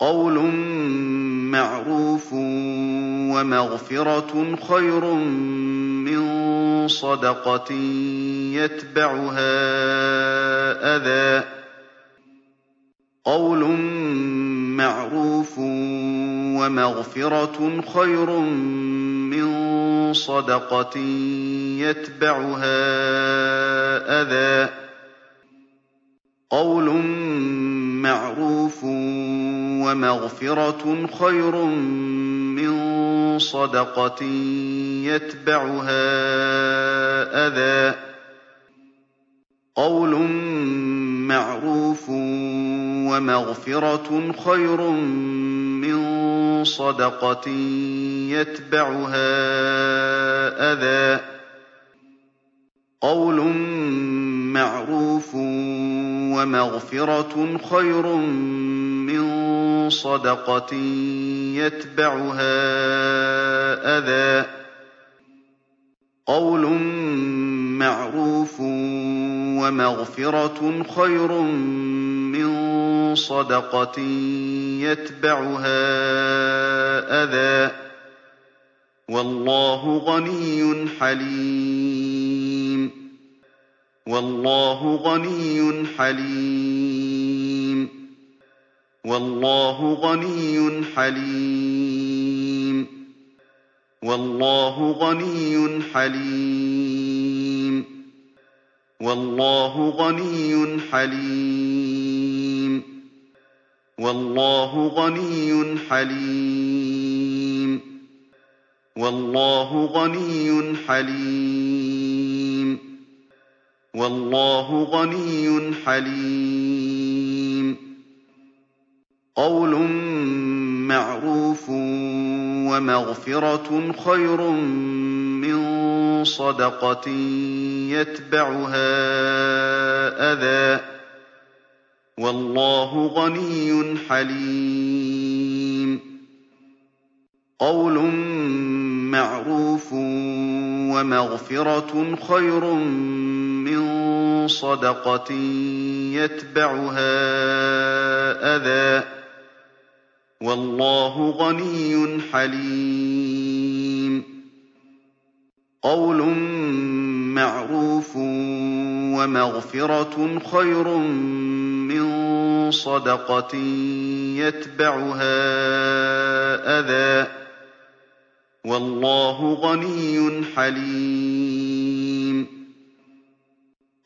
قَوْلٌ مَّعْرُوفٌ وَمَغْفِرَةٌ خَيْرٌ مِّن صَدَقَةٍ يَتْبَعُهَا أَذًى ۗ. قَوْلٌ مَّعْرُوفٌ وَمَغْفِرَةٌ خَيْرٌ مِّن صَدَقَةٍ يَتْبَعُهَا أَذًى ۗ. قَوْلٌ مَّعْرُوفٌ وَمَغْفِرَةٌ خَيْرٌ مِّن صَدَقَةٍ يَتْبَعُهَا أَذًى ۗ. قَوْلٌ مَّعْرُوفٌ وَمَغْفِرَةٌ خَيْرٌ مِّن صَدَقَةٍ يَتْبَعُهَا أَذًى ۗ. قَوْلٌ مَّعْرُوفٌ وَمَغْفِرَةٌ خَيْرٌ مِّن صَدَقَةٍ يَتْبَعُهَا أَذًى ۗ. قَوْلٌ مَّعْرُوفٌ وَمَغْفِرَةٌ خَيْرٌ مِّن صَدَقَةٍ يَتْبَعُهَا أَذًى ۗ. وَاللَّهُ غَنِيٌّ حَلِيمٌ. وَاللَّهُ غَنِيٌّ حَلِيمٌ. وَاللَّهُ غَنِيٌّ حَلِيمٌ. وَاللَّهُ غَنِيٌّ حَلِيمٌ. وَاللَّهُ غَنِيٌّ حَلِيمٌ. وَاللَّهُ غَنِيٌّ حَلِيمٌ. وَاللَّهُ غَنِيٌّ حَلِيمٌ. وَاللَّهُ غَنِيٌّ حَلِيمٌ. قَوْلٌ مَّعْرُوفٌ وَمَغْفِرَةٌ خَيْرٌ مِّن صَدَقَةٍ يَتْبَعُهَا أَذًى ۗ. وَاللَّهُ غَنِيٌّ حَلِيمٌ. قَوْلٌ مَّعْرُوفٌ وَمَغْفِرَةٌ خَيْرٌ مِّن صَدَقَةٍ يَتْبَعُهَا أَذًى ۗ. وَاللَّهُ غَنِيٌّ حَلِيمٌ. قَوْلٌ مَّعْرُوفٌ وَمَغْفِرَةٌ خَيْرٌ مِّن صَدَقَةٍ يَتْبَعُهَا أَذًى ۗ. وَاللَّهُ غَنِيٌّ حَلِيمٌ.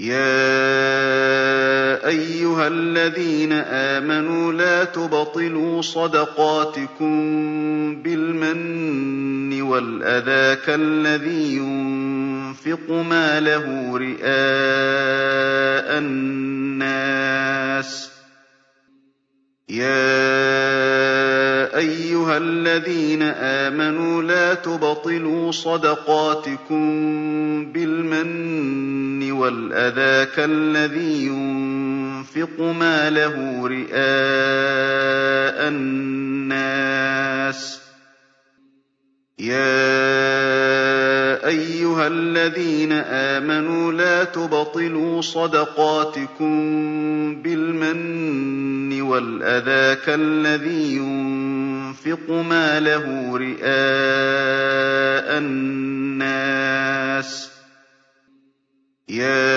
يَا أَيُّهَا الَّذِينَ آمَنُوا لَا تُبْطِلُوا صَدَقَاتِكُم بِالْمَنِّ وَالْأَذَىٰ كَالَّذِي يُنفِقُ مَالَهُ رِئَاءَ النَّاسِ ۖ يَا أَيُّهَا الَّذِينَ آمَنُوا لَا تُبْطِلُوا صَدَقَاتِكُم بِالْمَنِّ وَالْأَذَىٰ كَالَّذِي يُنفِقُ مَالَهُ رِئَاءَ النَّاسِ ۖ يَا أَيُّهَا الَّذِينَ آمَنُوا لَا تُبْطِلُوا صَدَقَاتِكُم بِالْمَنِّ وَالْأَذَىٰ كَالَّذِي يُنفِقُ مَالَهُ رِئَاءَ النَّاسِ ۖ يَا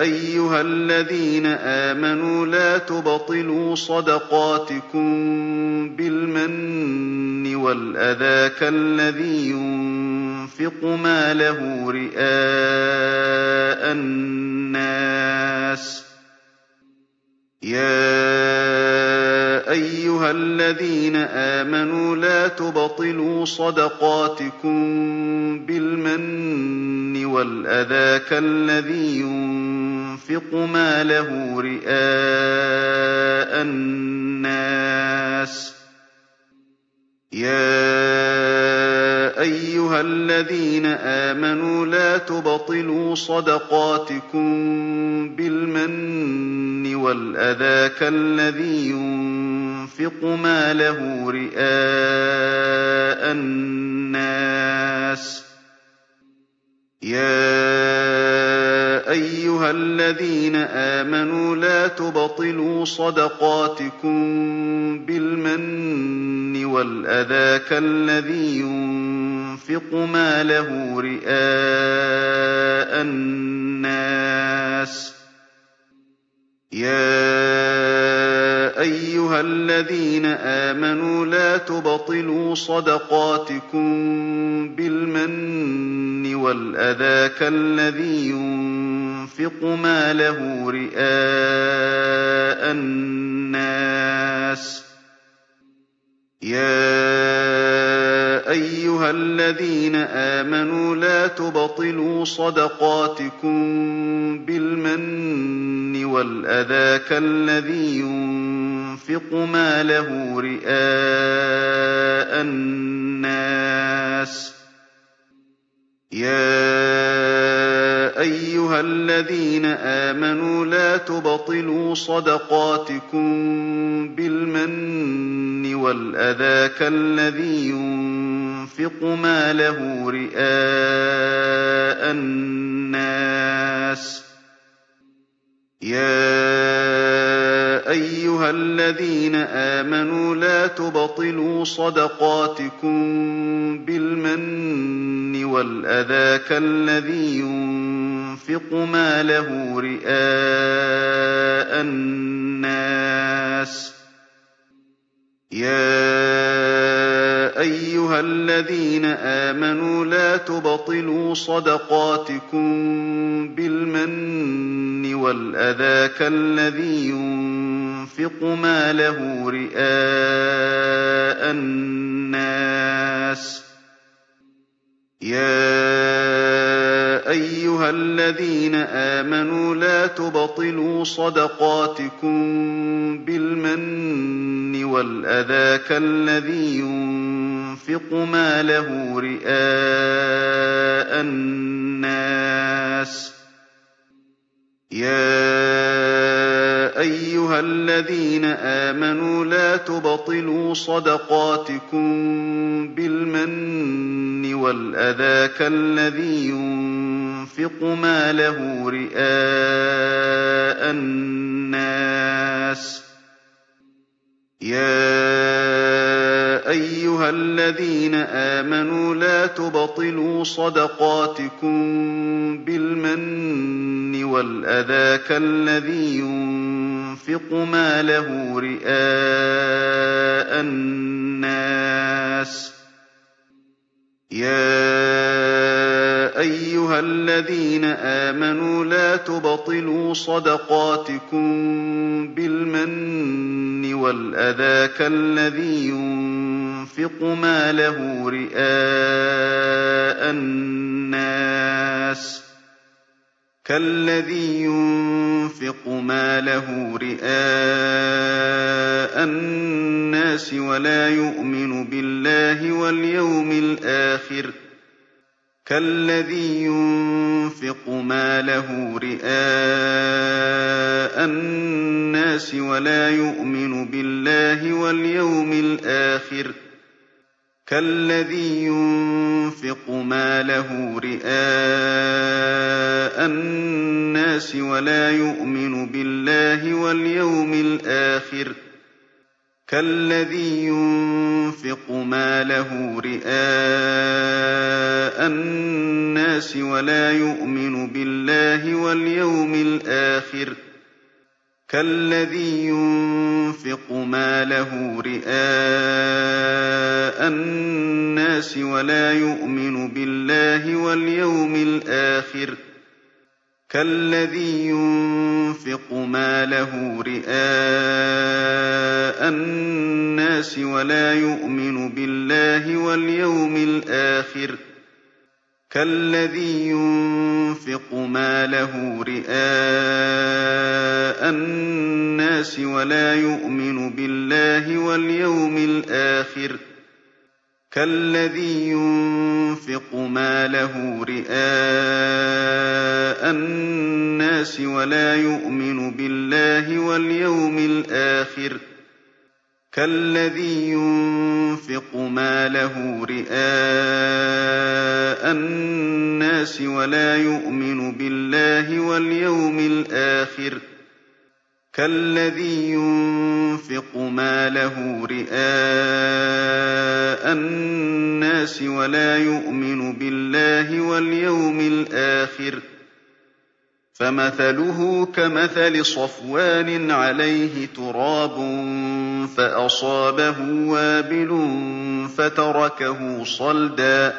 أَيُّهَا الَّذِينَ آمَنُوا لَا تُبْطِلُوا صَدَقَاتِكُم بِالْمَنِّ وَالْأَذَىٰ كَالَّذِي يُنفِقُ مَالَهُ رِئَاءَ النَّاسِ ۖ يَا أَيُّهَا الَّذِينَ آمَنُوا لَا تُبْطِلُوا صَدَقَاتِكُم بِالْمَنِّ وَالْأَذَىٰ كَالَّذِي يُنفِقُ مَالَهُ رِئَاءَ النَّاسِ ۖ يَا أَيُّهَا الَّذِينَ آمَنُوا لَا تُبْطِلُوا صَدَقَاتِكُم بِالْمَنِّ وَالْأَذَىٰ كَالَّذِي يُنفِقُ مَالَهُ رِئَاءَ النَّاسِ ۖ يَا أَيُّهَا الَّذِينَ آمَنُوا لَا تُبْطِلُوا صَدَقَاتِكُم بِالْمَنِّ وَالْأَذَىٰ كَالَّذِي يُنفِقُ مَالَهُ رِئَاءَ النَّاسِ ۖ يَا أَيُّهَا الَّذِينَ آمَنُوا لَا تُبْطِلُوا صَدَقَاتِكُم بِالْمَنِّ وَالْأَذَىٰ كَالَّذِي يُنفِقُ مَالَهُ رِئَاءَ النَّاسِ ۖ يَا أَيُّهَا الَّذِينَ آمَنُوا لَا تُبْطِلُوا صَدَقَاتِكُم بِالْمَنِّ وَالْأَذَىٰ كَالَّذِي يُنفِقُ مَالَهُ رِئَاءَ النَّاسِ ۖ يَا أَيُّهَا الَّذِينَ آمَنُوا لَا تُبْطِلُوا صَدَقَاتِكُم بِالْمَنِّ وَالْأَذَىٰ كَالَّذِي يُنفِقُ مَالَهُ رِئَاءَ النَّاسِ ۖ يَا أَيُّهَا الَّذِينَ آمَنُوا لَا تُبْطِلُوا صَدَقَاتِكُم بِالْمَنِّ وَالْأَذَىٰ كَالَّذِي يُنفِقُ مَالَهُ رِئَاءَ النَّاسِ ۚ يَا أَيُّهَا الَّذِينَ آمَنُوا لَا تُبْطِلُوا صَدَقَاتِكُم بِالْمَنِّ وَالْأَذَىٰ كَالَّذِي يُنفِقُ مَالَهُ رِئَاءَ النَّاسِ ۚ يَا أَيُّهَا الَّذِينَ آمَنُوا لَا تُبْطِلُوا صَدَقَاتِكُم بِالْمَنِّ وَالْأَذَىٰ كَالَّذِي يُنفِقُ مَالَهُ رِئَاءَ النَّاسِ ۚ يَا أَيُّهَا الَّذِينَ آمَنُوا لَا تُبْطِلُوا صَدَقَاتِكُم بِالْمَنِّ وَالْأَذَىٰ كَالَّذِي يُنفِقُ مَالَهُ رِئَاءَ النَّاسِ ۚ يَا أَيُّهَا الَّذِينَ آمَنُوا لَا تُبْطِلُوا صَدَقَاتِكُم بِالْمَنِّ وَالْأَذَىٰ كَالَّذِي يُنفِقُ مَالَهُ رِئَاءَ النَّاسِ ۚ يَا أَيُّهَا الَّذِينَ آمَنُوا لَا تُبْطِلُوا صَدَقَاتِكُم بِالْمَنِّ وَالْأَذَىٰ كَالَّذِي يُنفِقُ مَالَهُ رِئَاءَ النَّاسِ كالذي ينفق ماله رئاء الناس ولا يؤمن بالله واليوم الآخر. كالذي ينفق ماله رئاء الناس ولا يؤمن بالله واليوم الآخر. كالذي ينفق ماله رئاء الناس ولا يؤمن بالله واليوم الآخر. كالذي ينفق ماله رئاء الناس ولا يؤمن بالله واليوم الآخر. كالذي ينفق ماله رئاء الناس ولا يؤمن بالله واليوم الآخر. كالذي ينفق ماله رئاء الناس ولا يؤمن بالله واليوم الآخر. كالذي ينفق ماله رئاء الناس ولا يؤمن بالله واليوم الآخر كالذي ينفق ماله رئاء الناس ولا يؤمن بالله واليوم الآخر كالذي ينفق ماله رئاء الناس ولا يؤمن بالله واليوم الآخر كالذي ينفق ماله رئاء الناس ولا يؤمن بالله واليوم الآخر فمثله كمثل صفوان عليه تراب فأصابه وابل فتركه صلدا.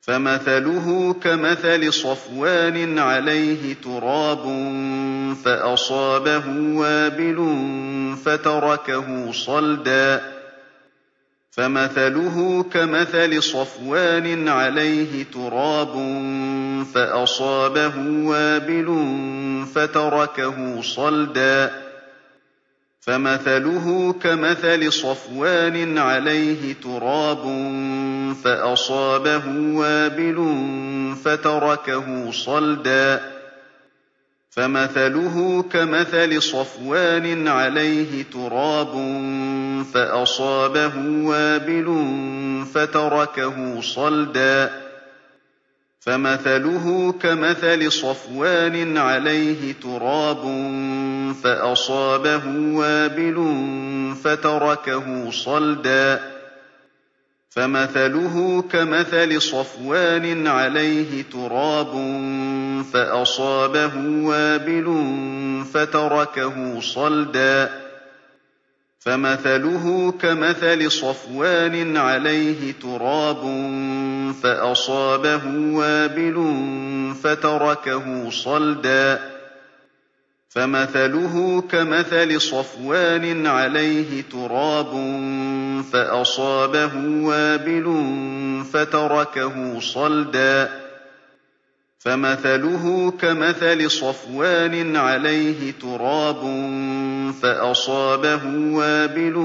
فمثله كمثل صفوان عليه تراب فأصابه وابل فتركه صلدا. فمثله كمثل صفوان عليه تراب فأصابه وابل فتركه صلدا. فمثله كمثل صفوان عليه تراب فأصابه وابل فتركه صلدا. فمثله كمثل صفوان عليه تراب فأصابه وابل فتركه صلدا فمثله كمثل صفوان عليه تراب فأصابه وابل فتركه صلدا فَمَثَلُهُ كَمَثَلِ صَفْوَانٍ عَلَيْهِ تُرَابٌ فَأَصَابَهُ وَابِلٌ فَتَرَكَهُ صَلْدًا فَمَثَلُهُ كَمَثَلِ صَفْوَانٍ عَلَيْهِ تُرَابٌ فَأَصَابَهُ وَابِلٌ فَتَرَكَهُ صَلْدًا. فَمَثَلُهُ كَمَثَلِ صَفْوَانٍ عَلَيْهِ تُرَابٌ فَأَصَابَهُ وَابِلٌ فَتَرَكَهُ صَلْدًا. فَمَثَلُهُ كَمَثَلِ صَفْوَانٍ عَلَيْهِ تُرَابٌ فَأَصَابَهُ وَابِلٌ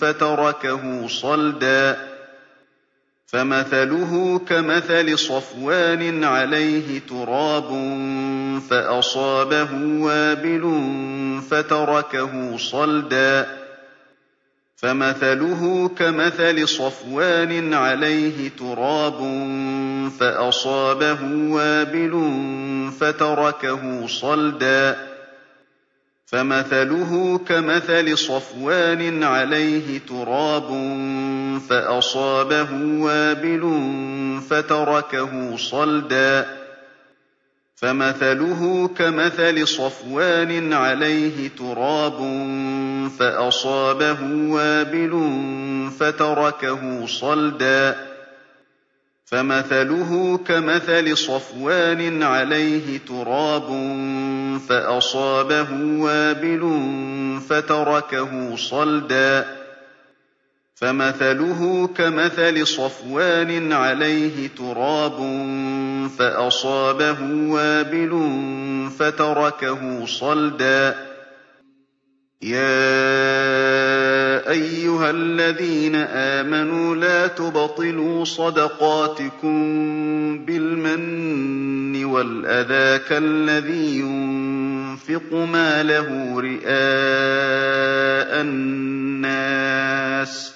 فَتَرَكَهُ صَلْدًا فَمَثَلُهُ كَمَثَلِ صَفْوَانٍ عَلَيْهِ تُرَابٌ فَأَصَابَهُ وَابِلٌ فَتَرَكَهُ صَلْدًا فَمَثَلُهُ كَمَثَلِ صَفْوَانٍ عَلَيْهِ تُرَابٌ فَأَصَابَهُ وَابِلٌ فَتَرَكَهُ صَلْدًا فَمَثَلُهُ كَمَثَلِ صَفْوَانٍ عَلَيْهِ تُرَابٌ فَأَصَابَهُ وَابِلٌ فَتَرَكَهُ صَلْدًا. فَمَثَلُهُ كَمَثَلِ صَفْوَانٍ عَلَيْهِ تُرَابٌ فَأَصَابَهُ وَابِلٌ فَتَرَكَهُ صَلْدًا. فَمَثَلُهُ كَمَثَلِ صَفْوَانٍ عَلَيْهِ تُرَابٌ فَأَصَابَهُ وَابِلٌ فَتَرَكَهُ صَلْدًا. فَمَثَلُهُ كَمَثَلِ صَفْوَانٍ عَلَيْهِ تُرَابٌ فَأَصَابَهُ وَابِلٌ فَتَرَكَهُ صَلْدًا. يَا أَيُّهَا الَّذِينَ آمَنُوا لَا تُبْطِلُوا صَدَقَاتِكُم بِالْمَنِّ وَالْأَذَىٰ كَالَّذِي يُنفِقُ مَالَهُ رِئَاءَ النَّاسِ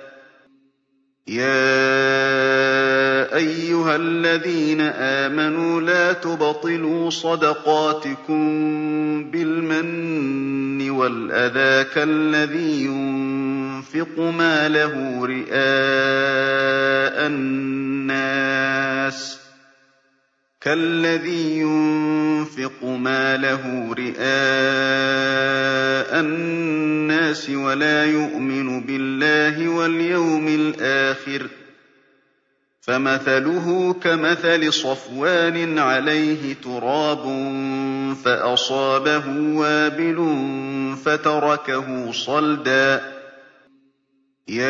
يَا أَيُّهَا الَّذِينَ آمَنُوا لَا تُبْطِلُوا صَدَقَاتِكُم بِالْمَنِّ وَالْأَذَىٰ كَالَّذِي يُنفِقُ مَالَهُ رِئَاءَ النَّاسِ كَالَّذِي يُنفِقُ مَالَهُ رِئَاءَ النَّاسِ وَلَا يُؤْمِنُ بِاللَّهِ وَالْيَوْمِ الْآخِرِ ۖ فَمَثَلُهُ كَمَثَلِ صَفْوَانٍ عَلَيْهِ تُرَابٌ فَأَصَابَهُ وَابِلٌ فَتَرَكَهُ صَلْدًا يَا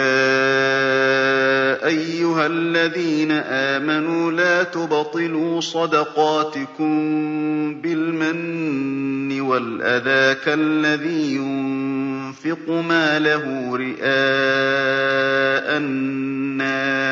أَيُّهَا الَّذِينَ آمَنُوا لَا تُبْطِلُوا صَدَقَاتِكُم بِالْمَنِّ وَالْأَذَىٰ كَالَّذِي يُنفِقُ مَالَهُ رِئَاءَ النَّاسِ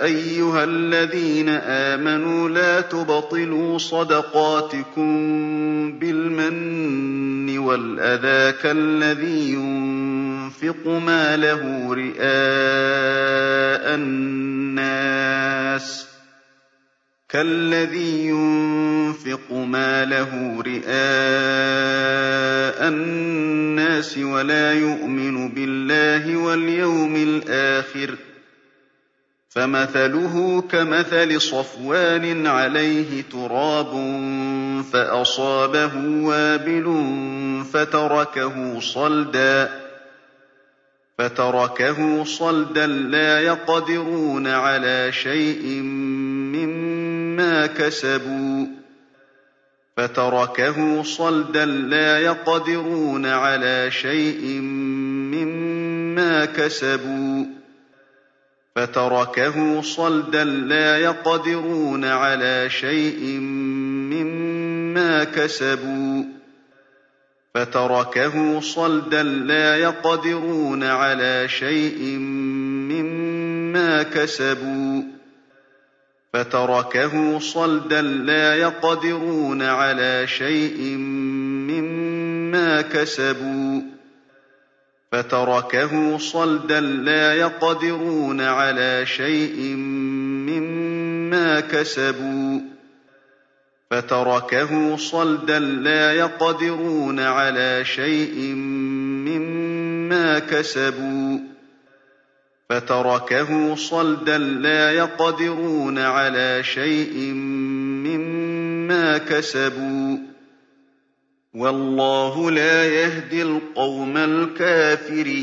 يَا أَيُّهَا الَّذِينَ آمَنُوا لَا تُبْطِلُوا صَدَقَاتِكُم بِالْمَنِّ وَالْأَذَىٰ كَالَّذِي يُنفِقُ مَالَهُ رِئَاءَ النَّاسِ كَالَّذِي يُنفِقُ مَالَهُ رِئَاءَ النَّاسِ وَلَا يُؤْمِنُ بِاللَّهِ وَالْيَوْمِ الْآخِرِ ۖ فَمَثَلُهُ كَمَثَلِ صَفْوَانٍ عَلَيْهِ تُرَابٌ فَأَصَابَهُ وَابِلٌ فَتَرَكَهُ صَلْدًا فَتَرَكَهُ صَلْدًا لَّا يَقْدِرُونَ عَلَىٰ شَيْءٍ مِّمَّا كَسَبُوا فَتَرَكَهُ صَلْدًا لَّا يَقْدِرُونَ عَلَىٰ شَيْءٍ مِّمَّا كَسَبُوا فَتَرَكَهُ صَلْدًا لَّا يَقْدِرُونَ عَلَىٰ شَيْءٍ مِّمَّا كَسَبُوا. فَتَرَكَهُ صَلْدًا لَّا يَقْدِرُونَ عَلَىٰ شَيْءٍ مِّمَّا كَسَبُوا. فَتَرَكَهُ صَلْدًا لَّا يَقْدِرُونَ عَلَىٰ شَيْءٍ مِّمَّا كَسَبُوا. فَتَرَكَهُ صَلْدًا لَّا يَقْدِرُونَ عَلَىٰ شَيْءٍ مِّمَّا كَسَبُوا. فَتَرَكَهُ صَلْدًا لَّا يَقْدِرُونَ عَلَىٰ شَيْءٍ مِّمَّا كَسَبُوا. فَتَرَكَهُ صَلْدًا لَّا يَقْدِرُونَ عَلَىٰ شَيْءٍ مِّمَّا كَسَبُوا ۗ. وَاللَّهُ لَا يَهْدِي الْقَوْمَ الْكَافِرِينَ.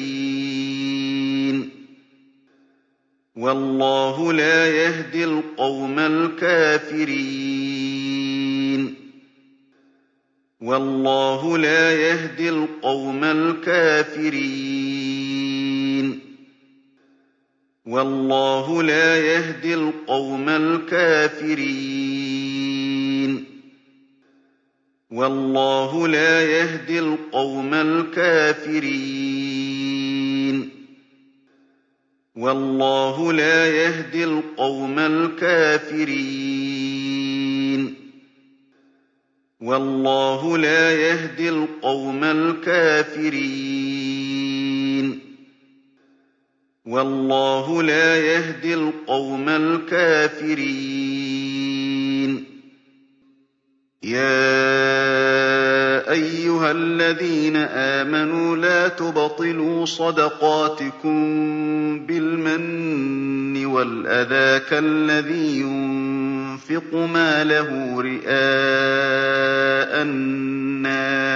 وَاللَّهُ لَا يَهْدِي الْقَوْمَ الْكَافِرِينَ. وَاللَّهُ لَا يَهْدِي الْقَوْمَ الْكَافِرِينَ. وَاللَّهُ لَا يَهْدِي الْقَوْمَ الْكَافِرِينَ. وَاللَّهُ لَا يَهْدِي الْقَوْمَ الْكَافِرِينَ. وَاللَّهُ لَا يَهْدِي الْقَوْمَ الْكَافِرِينَ. وَاللَّهُ لَا يَهْدِي الْقَوْمَ الْكَافِرِينَ. وَاللَّهُ لَا يَهْدِي الْقَوْمَ الْكَافِرِينَ. يَا أَيُّهَا الَّذِينَ آمَنُوا لَا تُبْطِلُوا صَدَقَاتِكُم بِالْمَنِّ وَالْأَذَىٰ كَالَّذِي يُنفِقُ مَالَهُ رِئَاءَ النَّاسِ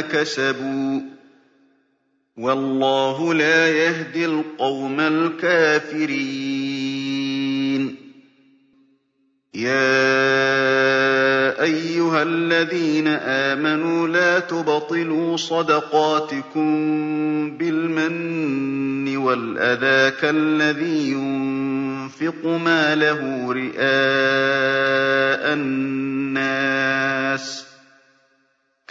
كَسَبُوا ۗ وَاللَّهُ لَا يَهْدِي الْقَوْمَ الْكَافِرِينَ. يَا أَيُّهَا الَّذِينَ آمَنُوا لَا تُبْطِلُوا صَدَقَاتِكُم بِالْمَنِّ وَالْأَذَىٰ كَالَّذِي يُنفِقُ مَالَهُ رِئَاءَ النَّاسِ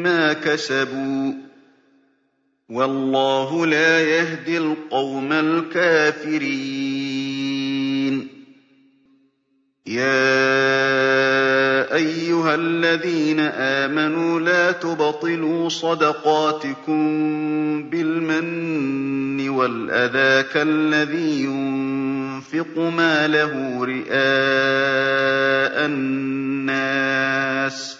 مِّمَّا كَسَبُوا ۗ وَاللَّهُ لَا يَهْدِي الْقَوْمَ الْكَافِرِينَ. يَا أَيُّهَا الَّذِينَ آمَنُوا لَا تُبْطِلُوا صَدَقَاتِكُم بِالْمَنِّ وَالْأَذَىٰ كَالَّذِي يُنفِقُ مَالَهُ رِئَاءَ النَّاسِ.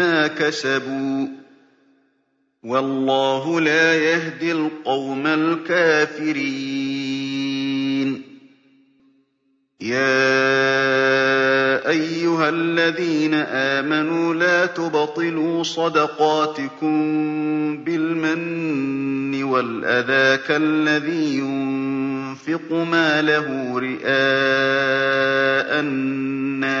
مِّمَّا كَسَبُوا ۗ وَاللَّهُ لَا يَهْدِي الْقَوْمَ الْكَافِرِينَ. يَا أَيُّهَا الَّذِينَ آمَنُوا لَا تُبْطِلُوا صَدَقَاتِكُم بِالْمَنِّ وَالْأَذَىٰ كَالَّذِي يُنفِقُ مَالَهُ رِئَاءَ النَّاسِ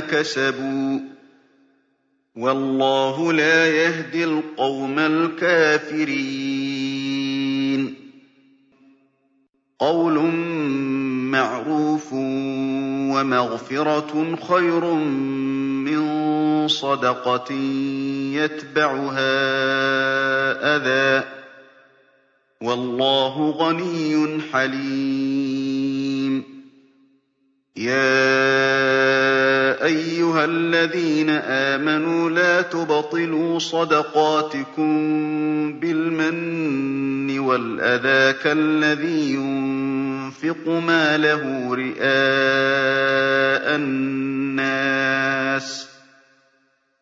كَسَبُوا ۗ وَاللَّهُ لَا يَهْدِي الْقَوْمَ الْكَافِرِينَ. قَوْلٌ مَّعْرُوفٌ وَمَغْفِرَةٌ خَيْرٌ مِّن صَدَقَةٍ يَتْبَعُهَا أَذًى ۗ. وَاللَّهُ غَنِيٌّ حَلِيمٌ. يَا أَيُّهَا الَّذِينَ آمَنُوا لَا تُبْطِلُوا صَدَقَاتِكُم بِالْمَنِّ وَالْأَذَىٰ كَالَّذِي يُنفِقُ مَالَهُ رِئَاءَ النَّاسِ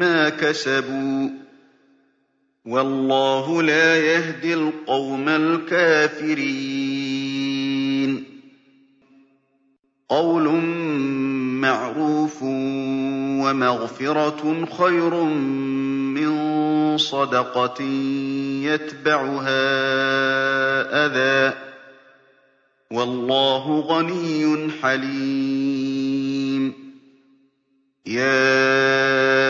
مِّمَّا كَسَبُوا ۗ وَاللَّهُ لَا يَهْدِي الْقَوْمَ الْكَافِرِينَ. قَوْلٌ مَّعْرُوفٌ وَمَغْفِرَةٌ خَيْرٌ مِّن صَدَقَةٍ يَتْبَعُهَا أَذًى ۗ. وَاللَّهُ غَنِيٌّ حَلِيمٌ. يَا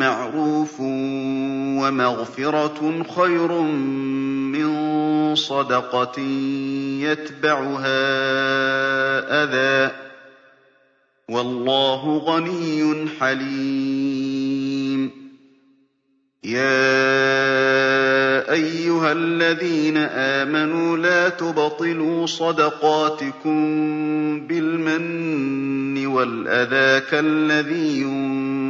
مَّعْرُوفٌ وَمَغْفِرَةٌ خَيْرٌ مِّن صَدَقَةٍ يَتْبَعُهَا أَذًى ۗ. وَاللَّهُ غَنِيٌّ حَلِيمٌ. أَيُّهَا الَّذِينَ آمَنُوا لَا تُبْطِلُوا صَدَقَاتِكُم بِالْمَنِّ وَالْأَذَىٰ كَالَّذِي يُنفِقُ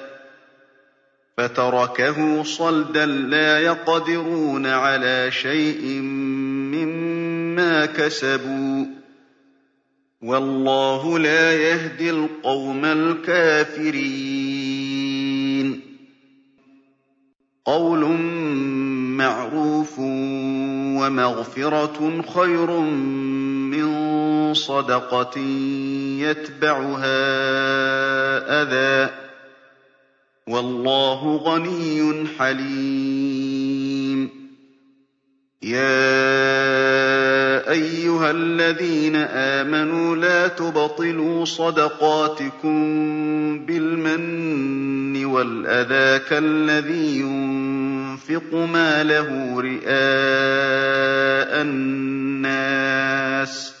لَّا يَقْدِرُونَ عَلَىٰ شَيْءٍ مِّمَّا كَسَبُوا ۗ. وَاللَّهُ لَا يَهْدِي الْقَوْمَ الْكَافِرِينَ. قَوْلٌ مَّعْرُوفٌ وَمَغْفِرَةٌ خَيْرٌ مِّن صَدَقَةٍ يَتْبَعُهَا أَذًى ۗ. وَاللَّهُ غَنِيٌّ حَلِيمٌ. يَا أَيُّهَا الَّذِينَ آمَنُوا لَا تُبْطِلُوا صَدَقَاتِكُم بِالْمَنِّ وَالْأَذَىٰ كَالَّذِي يُنفِقُ مَالَهُ رِئَاءَ النَّاسِ.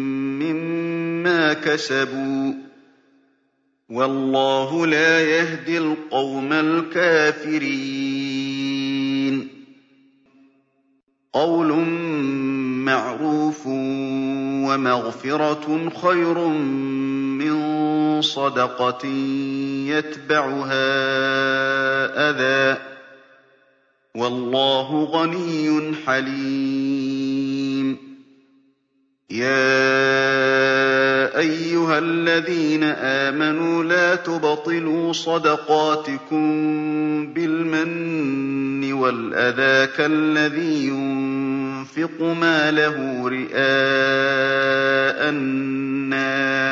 مما كسبوا والله لا يهدي القوم الكافرين. قول مَّعْرُوفٌ وَمَغْفِرَةٌ خَيْرٌ مِّن صَدَقَةٍ يَتْبَعُهَا أَذًى ۗ. وَاللَّهُ غَنِيٌّ حَلِيمٌ. يَا أَيُّهَا الَّذِينَ آمَنُوا لَا تُبْطِلُوا صَدَقَاتِكُم بِالْمَنِّ وَالْأَذَىٰ كَالَّذِي يُنفِقُ مَالَهُ رِئَاءَ النَّاسِ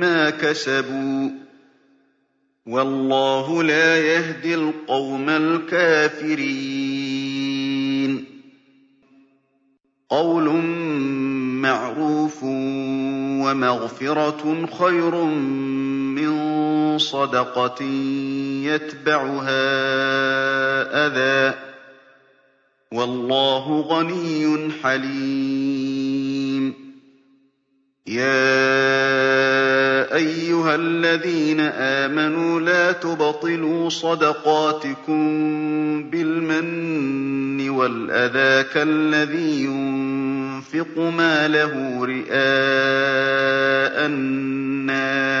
مِّمَّا كَسَبُوا ۗ وَاللَّهُ لَا يَهْدِي الْقَوْمَ الْكَافِرِينَ. قَوْلٌ مَّعْرُوفٌ وَمَغْفِرَةٌ خَيْرٌ مِّن صَدَقَةٍ يَتْبَعُهَا أَذًى ۗ. وَاللَّهُ غَنِيٌّ حَلِيمٌ. يَا أَيُّهَا الَّذِينَ آمَنُوا لَا تُبْطِلُوا صَدَقَاتِكُم بِالْمَنِّ وَالْأَذَىٰ كَالَّذِي يُنفِقُ مَالَهُ رِئَاءَ النَّاسِ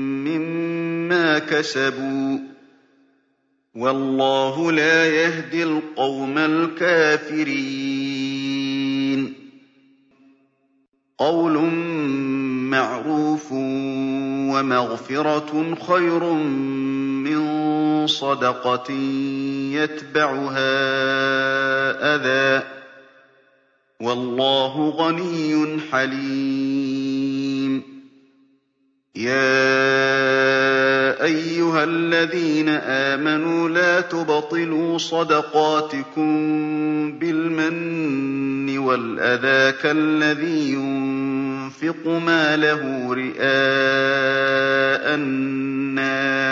مما كسبوا والله لا يهدي القوم الكافرين. قول معروف ومغفرة خير من صدقة يتبعها أذى والله غني حليم. يَا أَيُّهَا الَّذِينَ آمَنُوا لَا تُبْطِلُوا صَدَقَاتِكُم بِالْمَنِّ وَالْأَذَىٰ كَالَّذِي يُنفِقُ مَالَهُ رِئَاءَ النَّاسِ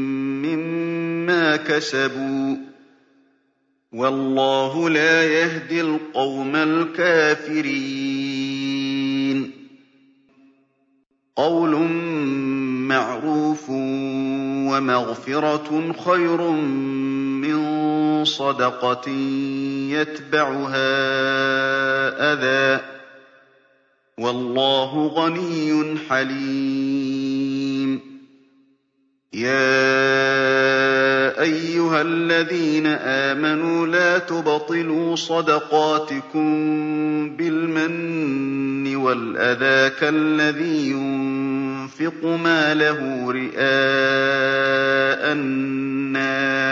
مما كسبوا وَاللَّهُ لَا يَهْدِي الْقَوْمَ الْكَافِرِينَ. قَوْلٌ مَّعْرُوفٌ وَمَغْفِرَةٌ خَيْرٌ مِّن صَدَقَةٍ يَتْبَعُهَا أَذًى ۗ. وَاللَّهُ غَنِيٌّ حَلِيمٌ. أَيُّهَا الَّذِينَ آمَنُوا لَا تُبْطِلُوا صَدَقَاتِكُم بِالْمَنِّ وَالْأَذَىٰ كَالَّذِي يُنفِقُ مَالَهُ رِئَاءَ النَّاسِ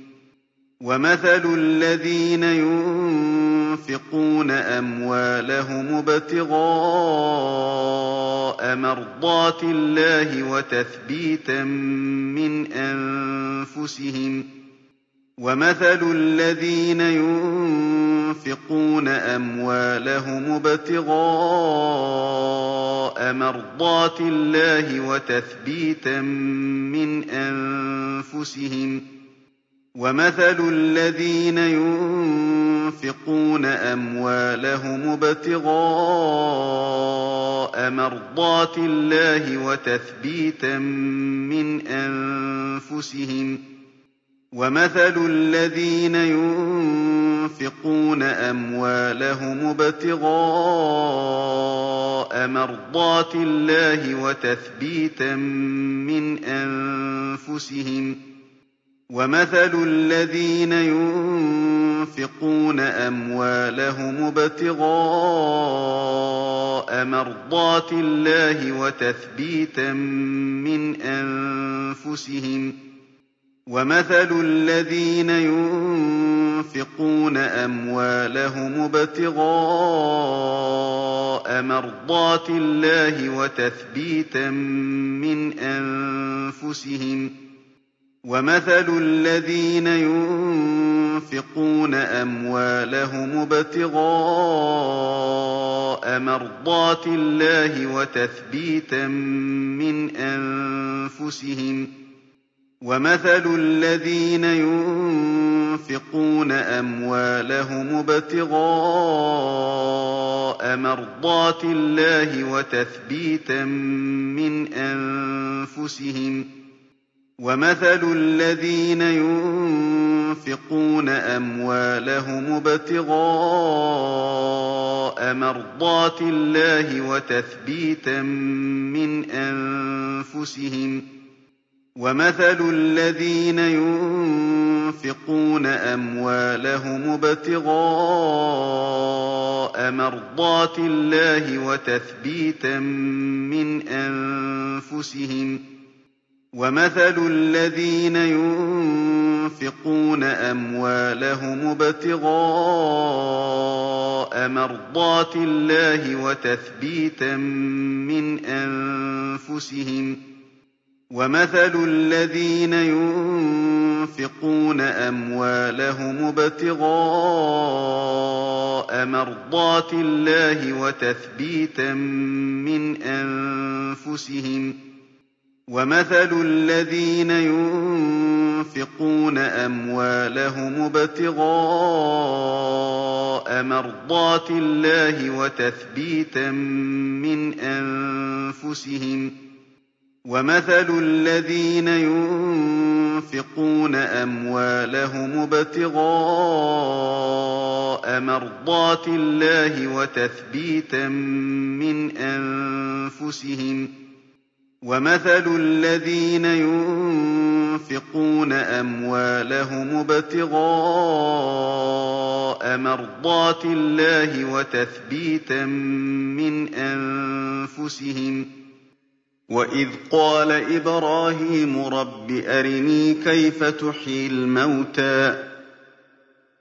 وَمَثَلُ الَّذِينَ يُنفِقُونَ أَمْوَالَهُمُ ابْتِغَاءَ مَرْضَاتِ اللَّهِ وَتَثْبِيتًا مِّنْ أَنفُسِهِمْ ۚ وَمَثَلُ الَّذِينَ يُنفِقُونَ أَمْوَالَهُمُ ابْتِغَاءَ مَرْضَاتِ اللَّهِ وَتَثْبِيتًا مِّنْ أَنفُسِهِمْ ۚ وَمَثَلُ الَّذِينَ يُنفِقُونَ أَمْوَالَهُمُ ابْتِغَاءَ مَرْضَاتِ اللَّهِ وَتَثْبِيتًا مِّنْ أَنفُسِهِمْ ۚ وَمَثَلُ الَّذِينَ يُنفِقُونَ أَمْوَالَهُمُ ابْتِغَاءَ مَرْضَاتِ اللَّهِ وَتَثْبِيتًا مِّنْ أَنفُسِهِمْ ۚ وَمَثَلُ الَّذِينَ يُنفِقُونَ أَمْوَالَهُمُ ابْتِغَاءَ مَرْضَاتِ اللَّهِ وَتَثْبِيتًا مِّنْ أَنفُسِهِمْ ۚ وَمَثَلُ الَّذِينَ يُنفِقُونَ أَمْوَالَهُمُ ابْتِغَاءَ مَرْضَاتِ اللَّهِ وَتَثْبِيتًا مِّنْ أَنفُسِهِمْ ۚ وَمَثَلُ الَّذِينَ يُنفِقُونَ أَمْوَالَهُمُ ابْتِغَاءَ مَرْضَاتِ اللَّهِ وَتَثْبِيتًا مِّنْ أَنفُسِهِمْ ۚ وَمَثَلُ الَّذِينَ يُنفِقُونَ أَمْوَالَهُمُ ابْتِغَاءَ مَرْضَاتِ اللَّهِ وَتَثْبِيتًا مِّنْ أَنفُسِهِمْ ۚ وَمَثَلُ الَّذِينَ يُنفِقُونَ أَمْوَالَهُمُ ابْتِغَاءَ مَرْضَاتِ اللَّهِ وَتَثْبِيتًا مِّنْ أَنفُسِهِمْ ۚ وَمَثَلُ الَّذِينَ يُنفِقُونَ أَمْوَالَهُمُ ابْتِغَاءَ مَرْضَاتِ اللَّهِ وَتَثْبِيتًا مِّنْ أَنفُسِهِمْ ۚ وَمَثَلُ الَّذِينَ يُنفِقُونَ أَمْوَالَهُمُ ابْتِغَاءَ مَرْضَاتِ اللَّهِ وَتَثْبِيتًا مِّنْ أَنفُسِهِمْ ۚ وَمَثَلُ الَّذِينَ يُنفِقُونَ أَمْوَالَهُمُ ابْتِغَاءَ مَرْضَاتِ اللَّهِ وَتَثْبِيتًا مِّنْ أَنفُسِهِمْ ۚ وَمَثَلُ الَّذِينَ يُنفِقُونَ أَمْوَالَهُمُ ابْتِغَاءَ مَرْضَاتِ اللَّهِ وَتَثْبِيتًا مِّنْ أَنفُسِهِمْ ۚ وَمَثَلُ الَّذِينَ يُنفِقُونَ أَمْوَالَهُمُ ابْتِغَاءَ مَرْضَاتِ اللَّهِ وَتَثْبِيتًا مِّنْ أَنفُسِهِمْ ۚ وَمَثَلُ الَّذِينَ يُنفِقُونَ أَمْوَالَهُمُ ابْتِغَاءَ مَرْضَاتِ اللَّهِ وَتَثْبِيتًا مِّنْ أَنفُسِهِمْ ۚ. وَإِذْ قَالَ إِبْرَاهِيمُ رَبِّ أَرِنِي كَيْفَ تُحْيِي الْمَوْتَىٰ ۖ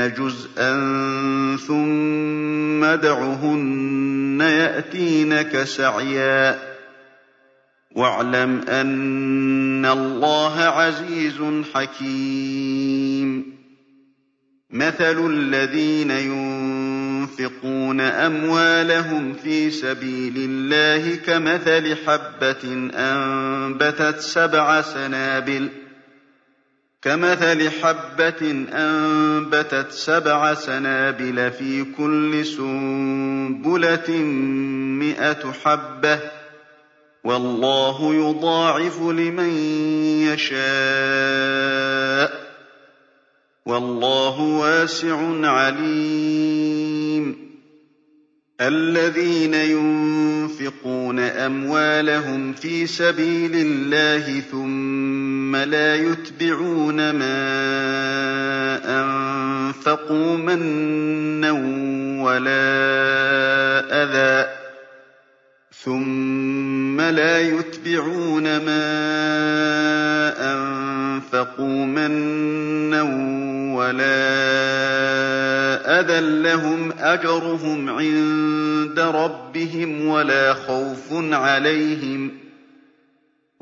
جُزْءًا ثُمَّ ادْعُهُنَّ يَأْتِينَكَ سَعْيًا ۚ. وَاعْلَمْ أَنَّ اللَّهَ عَزِيزٌ حَكِيمٌ. مَثَلُ الَّذِينَ يُنفِقُونَ أَمْوَالَهُمْ فِي سَبِيلِ اللَّهِ كَمَثَلِ حَبَّةٍ أَنبَتَتْ سَبْعَ سَنَابِلَ كمثل حبة أنبتت سبع سنابل في كل سنبلة مئة حبة. والله يضاعف لمن يشاء. والله واسع عليم. الذين ينفقون أموالهم في سبيل الله ثم لا يتبعون ما أنفقوا منا ولا أذى ثم لا يتبعون ما أنفقوا منا ولا أذى لهم أجرهم عند ربهم ولا خوف عليهم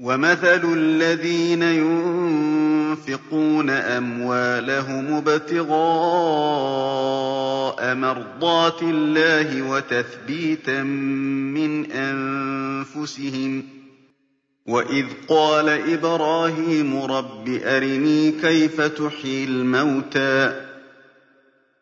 ومثل الذين ينفقون أموالهم ابتغاء مرضات الله وتثبيتا من أنفسهم وَإِذْ قَالَ إِبْرَاهِيمُ رَبِّ أَرِنِي كَيْفَ تُحْيِي الْمَوْتَىٰ ۖ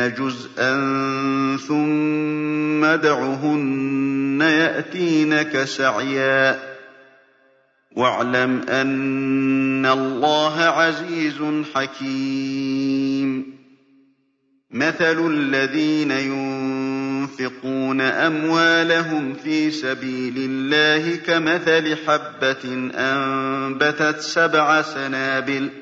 جُزْءًا ثُمَّ ادْعُهُنَّ يَأْتِينَكَ سَعْيًا ۚ. وَاعْلَمْ أَنَّ اللَّهَ عَزِيزٌ حَكِيمٌ. مَثَلُ الَّذِينَ ينفقون أموالهم في سبيل الله كمثل حبة أنبتت سبع سنابل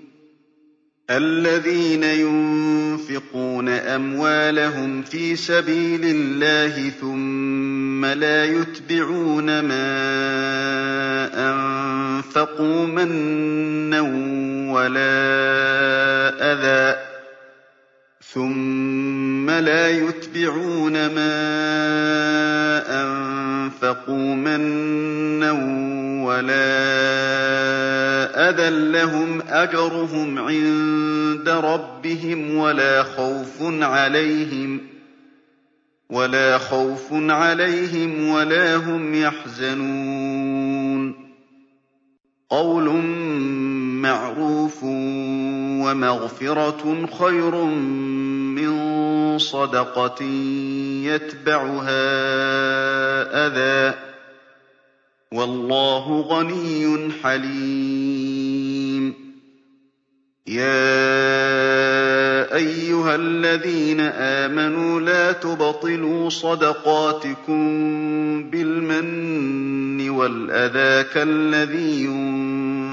الذين ينفقون أموالهم في سبيل الله ثم لا يتبعون ما أنفقوا منا ولا أذى. ثم لا يتبعون ما أنفقوا منا ولا أذى لهم أجرهم عند ربهم ولا خوف عليهم ولا هم يحزنون معروف ومغفرة خير من صدقة يتبعها أذى. والله غني حليم. يا أيها الذين آمنوا لا تبطلوا صدقاتكم بالمن والأذى كالذي ينفق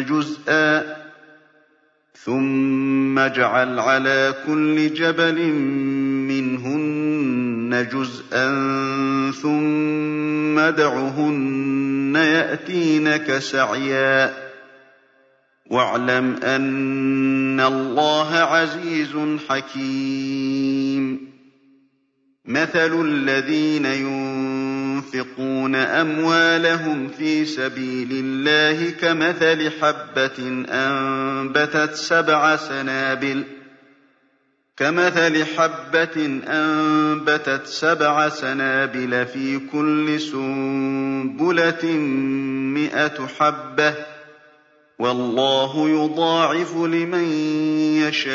جُزْءًا ثم اجعل على كل جبل منهن جزءا ثم ادعهن يأتينك سعيا. واعلم أن الله عزيز حكيم. مثل الذين ينفقون أموالهم في سبيل الله كمثل حبة أنبتت سبع سنابل كمثل حبة أنبتت سبع سنابل في كل سنبلة مئة حبة والله يضاعف لمن يشاء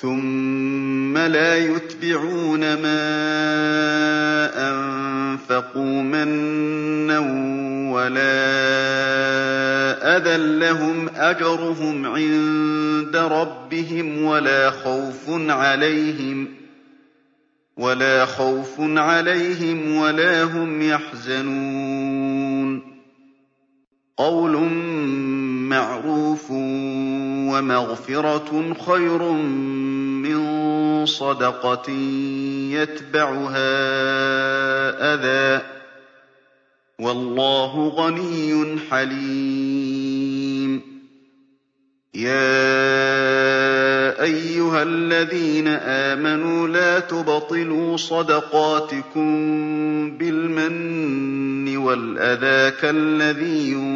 ثم لا يتبعون ما أنفقوا منا ولا أذى لهم أجرهم عند ربهم ولا خوف عليهم ولا هم يحزنون معروف ومغفرة خير من صَدَقَةٍ يَتْبَعُهَا أَذًى ۗ. وَاللَّهُ غَنِيٌّ حَلِيمٌ. يَا أَيُّهَا الَّذِينَ آمَنُوا لَا تُبْطِلُوا صَدَقَاتِكُم بِالْمَنِّ وَالْأَذَىٰ كَالَّذِي يُنفِقُ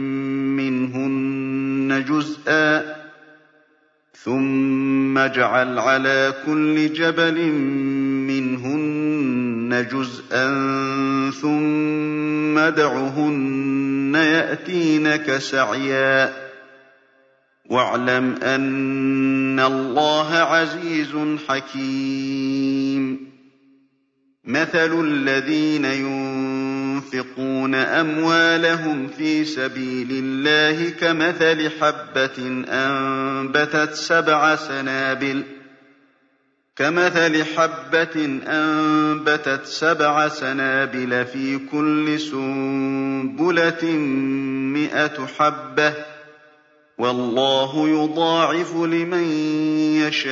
جُزْءًا ثُمَّ اجْعَلْ عَلَىٰ كُلِّ جَبَلٍ مِّنْهُنَّ جُزْءًا ثُمَّ ادْعُهُنَّ يَأْتِينَكَ سَعْيًا ۚ. وَاعْلَمْ أَنَّ اللَّهَ عَزِيزٌ حَكِيمٌ. مَثَلُ الَّذِينَ يُنفِقُونَ أَمْوَالَهُمْ فِي سَبِيلِ اللَّهِ كَمَثَلِ حَبَّةٍ أَنبَتَتْ سَبْعَ سَنَابِلَ كمثل حبة أنبتت سبع سنابل في كل سنبلة مئة حبة والله يضاعف لمن يشاء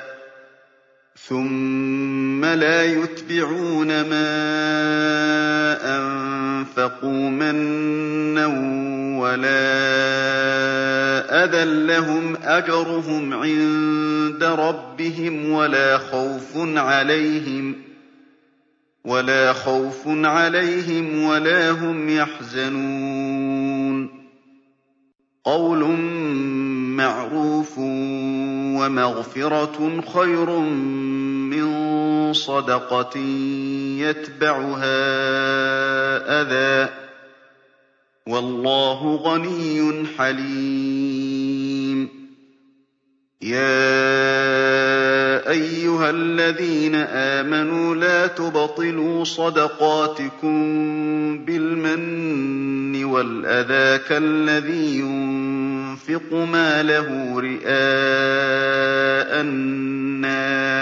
ثُمَّ لَا يُتْبِعُونَ مَا أَنفَقُوا مَنًّا وَلَا أَذًى لَّهُمْ أَجْرُهُمْ عِندَ رَبِّهِمْ وَلَا خَوْفٌ عَلَيْهِمْ وَلَا هُمْ يَحْزَنُونَ قَوْلٌ مَّعْرُوفٌ وَمَغْفِرَةٌ خَيْرٌ مِّن صَدَقَةٍ يَتْبَعُهَا أَذًى ۗ. وَاللَّهُ غَنِيٌّ حَلِيمٌ. يَا أَيُّهَا الَّذِينَ آمَنُوا لَا تُبْطِلُوا صَدَقَاتِكُم بِالْمَنِّ وَالْأَذَىٰ كَالَّذِي يُنفِقُ مَالَهُ رِئَاءَ النَّاسِ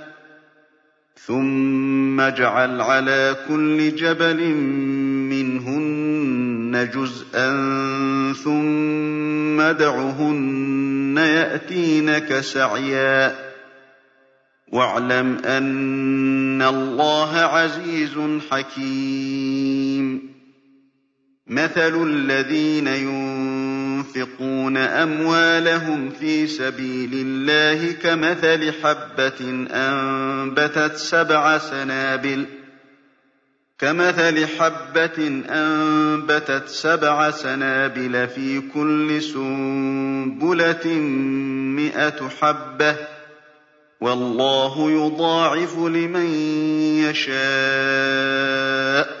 ثُمَّ اجْعَلْ عَلَىٰ كُلِّ جَبَلٍ مِّنْهُنَّ جُزْءًا ثُمَّ ادْعُهُنَّ يَأْتِينَكَ سَعْيًا وَاعْلَمْ أَنَّ اللَّهَ عَزِيزٌ حَكِيمٌ مَثَلُ الَّذِينَ يُنفِقُونَ أَمْوَالَهُمْ فِي سَبِيلِ اللَّهِ كَمَثَلِ حَبَّةٍ أَنبَتَتْ سَبْعَ سَنَابِلَ كمثل حبة أنبتت سبع سنابل في كل سنبلة مئة حبة وَاللَّهُ يُضَاعِفُ لِمَن يَشَاءُ ۗ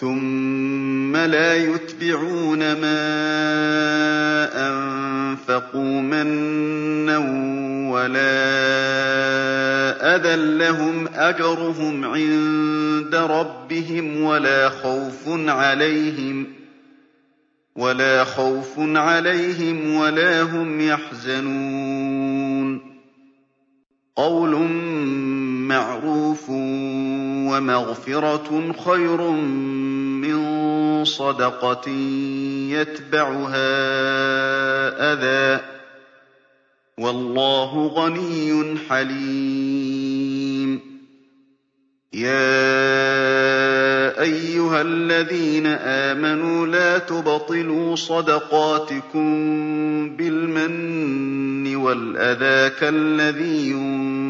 ثُمَّ لَا يُتْبِعُونَ مَا أَنفَقُوا مَنًّا وَلَا أَذًى لَّهُمْ أَجْرُهُمْ عِندَ رَبِّهِمْ وَلَا خَوْفٌ عَلَيْهِمْ وَلَا هُمْ يَحْزَنُونَ قَوْلٌ مَّعْرُوفٌ وَمَغْفِرَةٌ خَيْرٌ مِّن صَدَقَةٍ يَتْبَعُهَا أَذًى ۗ. وَاللَّهُ غَنِيٌّ حَلِيمٌ. يَا أَيُّهَا الَّذِينَ آمَنُوا لَا تُبْطِلُوا صَدَقَاتِكُم بِالْمَنِّ وَالْأَذَىٰ كَالَّذِي يُنفِقُ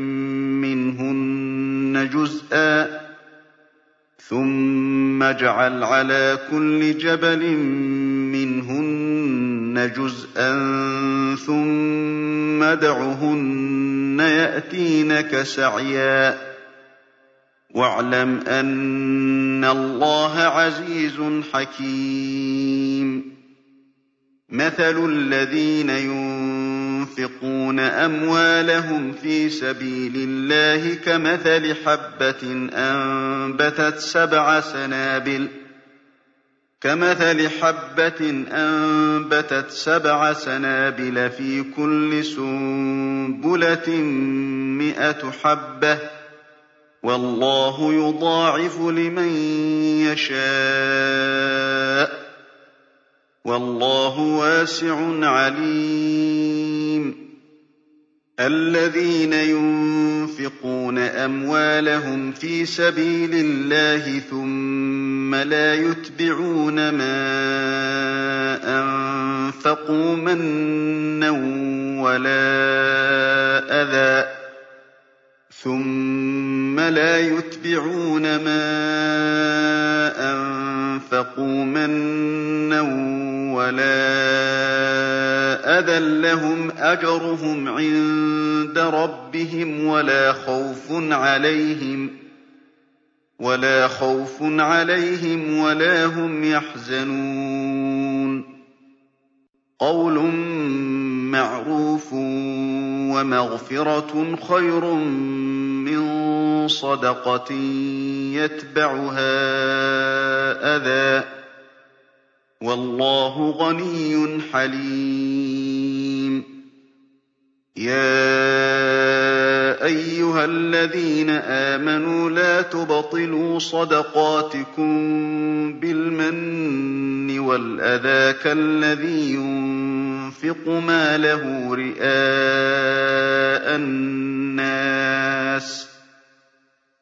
جُزْءًا ثُمَّ اجْعَلْ عَلَىٰ كُلِّ جَبَلٍ مِّنْهُنَّ جُزْءًا ثُمَّ ادْعُهُنَّ يَأْتِينَكَ سَعْيًا ۚ. وَاعْلَمْ أَنَّ اللَّهَ عَزِيزٌ حَكِيمٌ. مَثَلُ الَّذِينَ يُنفِقُونَ أَمْوَالَهُمْ فِي سَبِيلِ اللَّهِ كَمَثَلِ حَبَّةٍ أَنبَتَتْ سَبْعَ سَنَابِلَ كمثل حبة أنبتت سبع سنابل في كل سنبلة مئة حبة والله يضاعف لمن يشاء والله واسع عليم. الذين ينفقون أموالهم في سبيل الله ثم لا يتبعون ما أنفقوا منا ولا أذى. ثم لا يتبعون ما أنفقوا منا ولا أذى لهم أجرهم عند ربهم ولا خوف عليهم ولا هم يحزنون معروف ومغفرة خير من صدقة يتبعها أذى. والله غني حليم. يا أيها الذين آمنوا لا تبطلوا صدقاتكم بالمن والأذى كالذي ينفق ماله رئاء الناس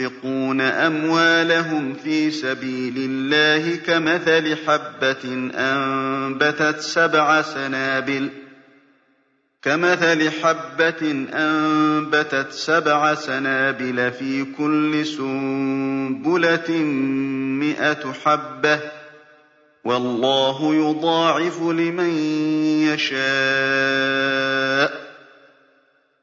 ينفقون أموالهم في سبيل الله كمثل حبة أنبتت سبع سنابل كمثل حبة أنبتت سبع سنابل في كل سنبلة مئة حبة والله يضاعف لمن يشاء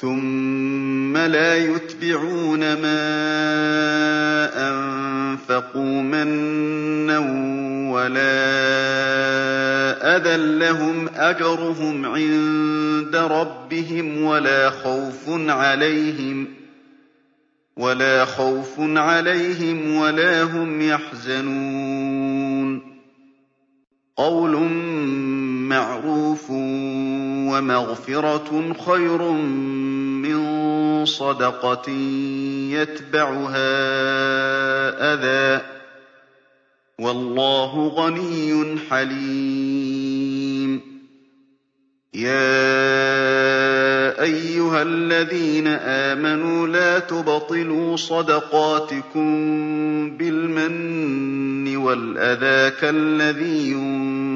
ثم لا يتبعون ما أنفقوا منا ولا أذى لهم أجرهم عند ربهم ولا خوف عليهم ولا هم يحزنون معروف ومغفرة خير من صدقة يتبعها أذى. والله غني حليم. يَا أَيُّهَا الَّذِينَ آمَنُوا لَا تُبْطِلُوا صَدَقَاتِكُم بِالْمَنِّ وَالْأَذَىٰ كَالَّذِي يُنفِقُ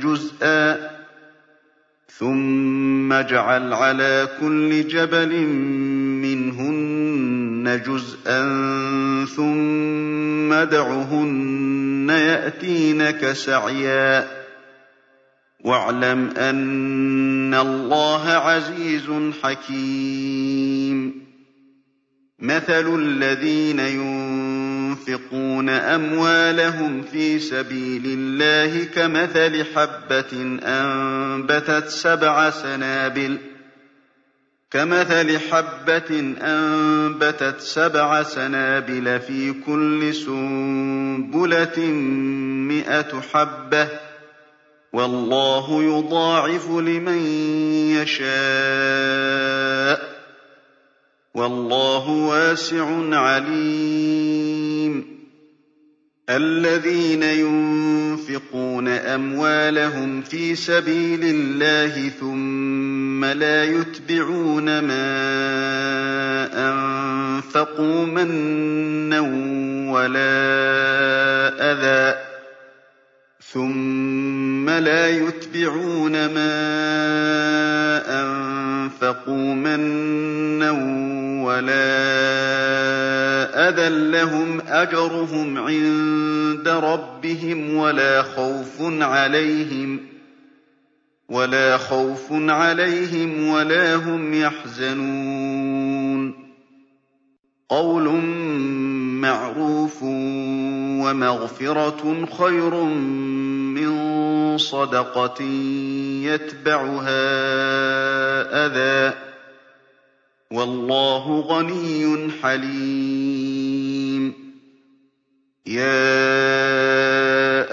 جُزْءًا ثُمَّ اجْعَلْ عَلَىٰ كُلِّ جَبَلٍ مِّنْهُنَّ جُزْءًا ثُمَّ ادْعُهُنَّ يَأْتِينَكَ سَعْيًا. وَاعْلَمْ أَنَّ اللَّهَ عَزِيزٌ حَكِيمٌ. مَثَلُ الَّذِينَ يُنفِقُونَ أَمْوَالَهُمْ فِي سَبِيلِ اللَّهِ كَمَثَلِ حَبَّةٍ أَنبَتَتْ سَبْعَ سَنَابِلَ كمثل حبة أنبتت سبع سنابل في كل سنبلة مئة حبة والله يضاعف لمن يشاء والله واسع عليم الذين ينفقون أموالهم في سبيل الله ثم لا يتبعون ما أنفقوا منا ولا أذى. ثم لا يتبعون ما أنفقوا منا ولا أذى لهم أجرهم عند ربهم ولا خوف عليهم ولا هم يحزنون مَّعْرُوفٌ وَمَغْفِرَةٌ خَيْرٌ مِّن صَدَقَةٍ يَتْبَعُهَا أَذًى ۗ. وَاللَّهُ غَنِيٌّ حَلِيمٌ. يَا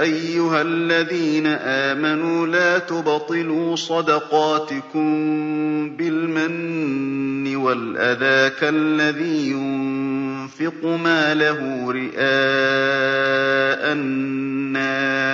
أَيُّهَا الَّذِينَ آمَنُوا لَا تُبْطِلُوا صَدَقَاتِكُم بِالْمَنِّ وَالْأَذَىٰ كَالَّذِي يُنفِقُ مَالَهُ رِئَاءَ النَّاسِ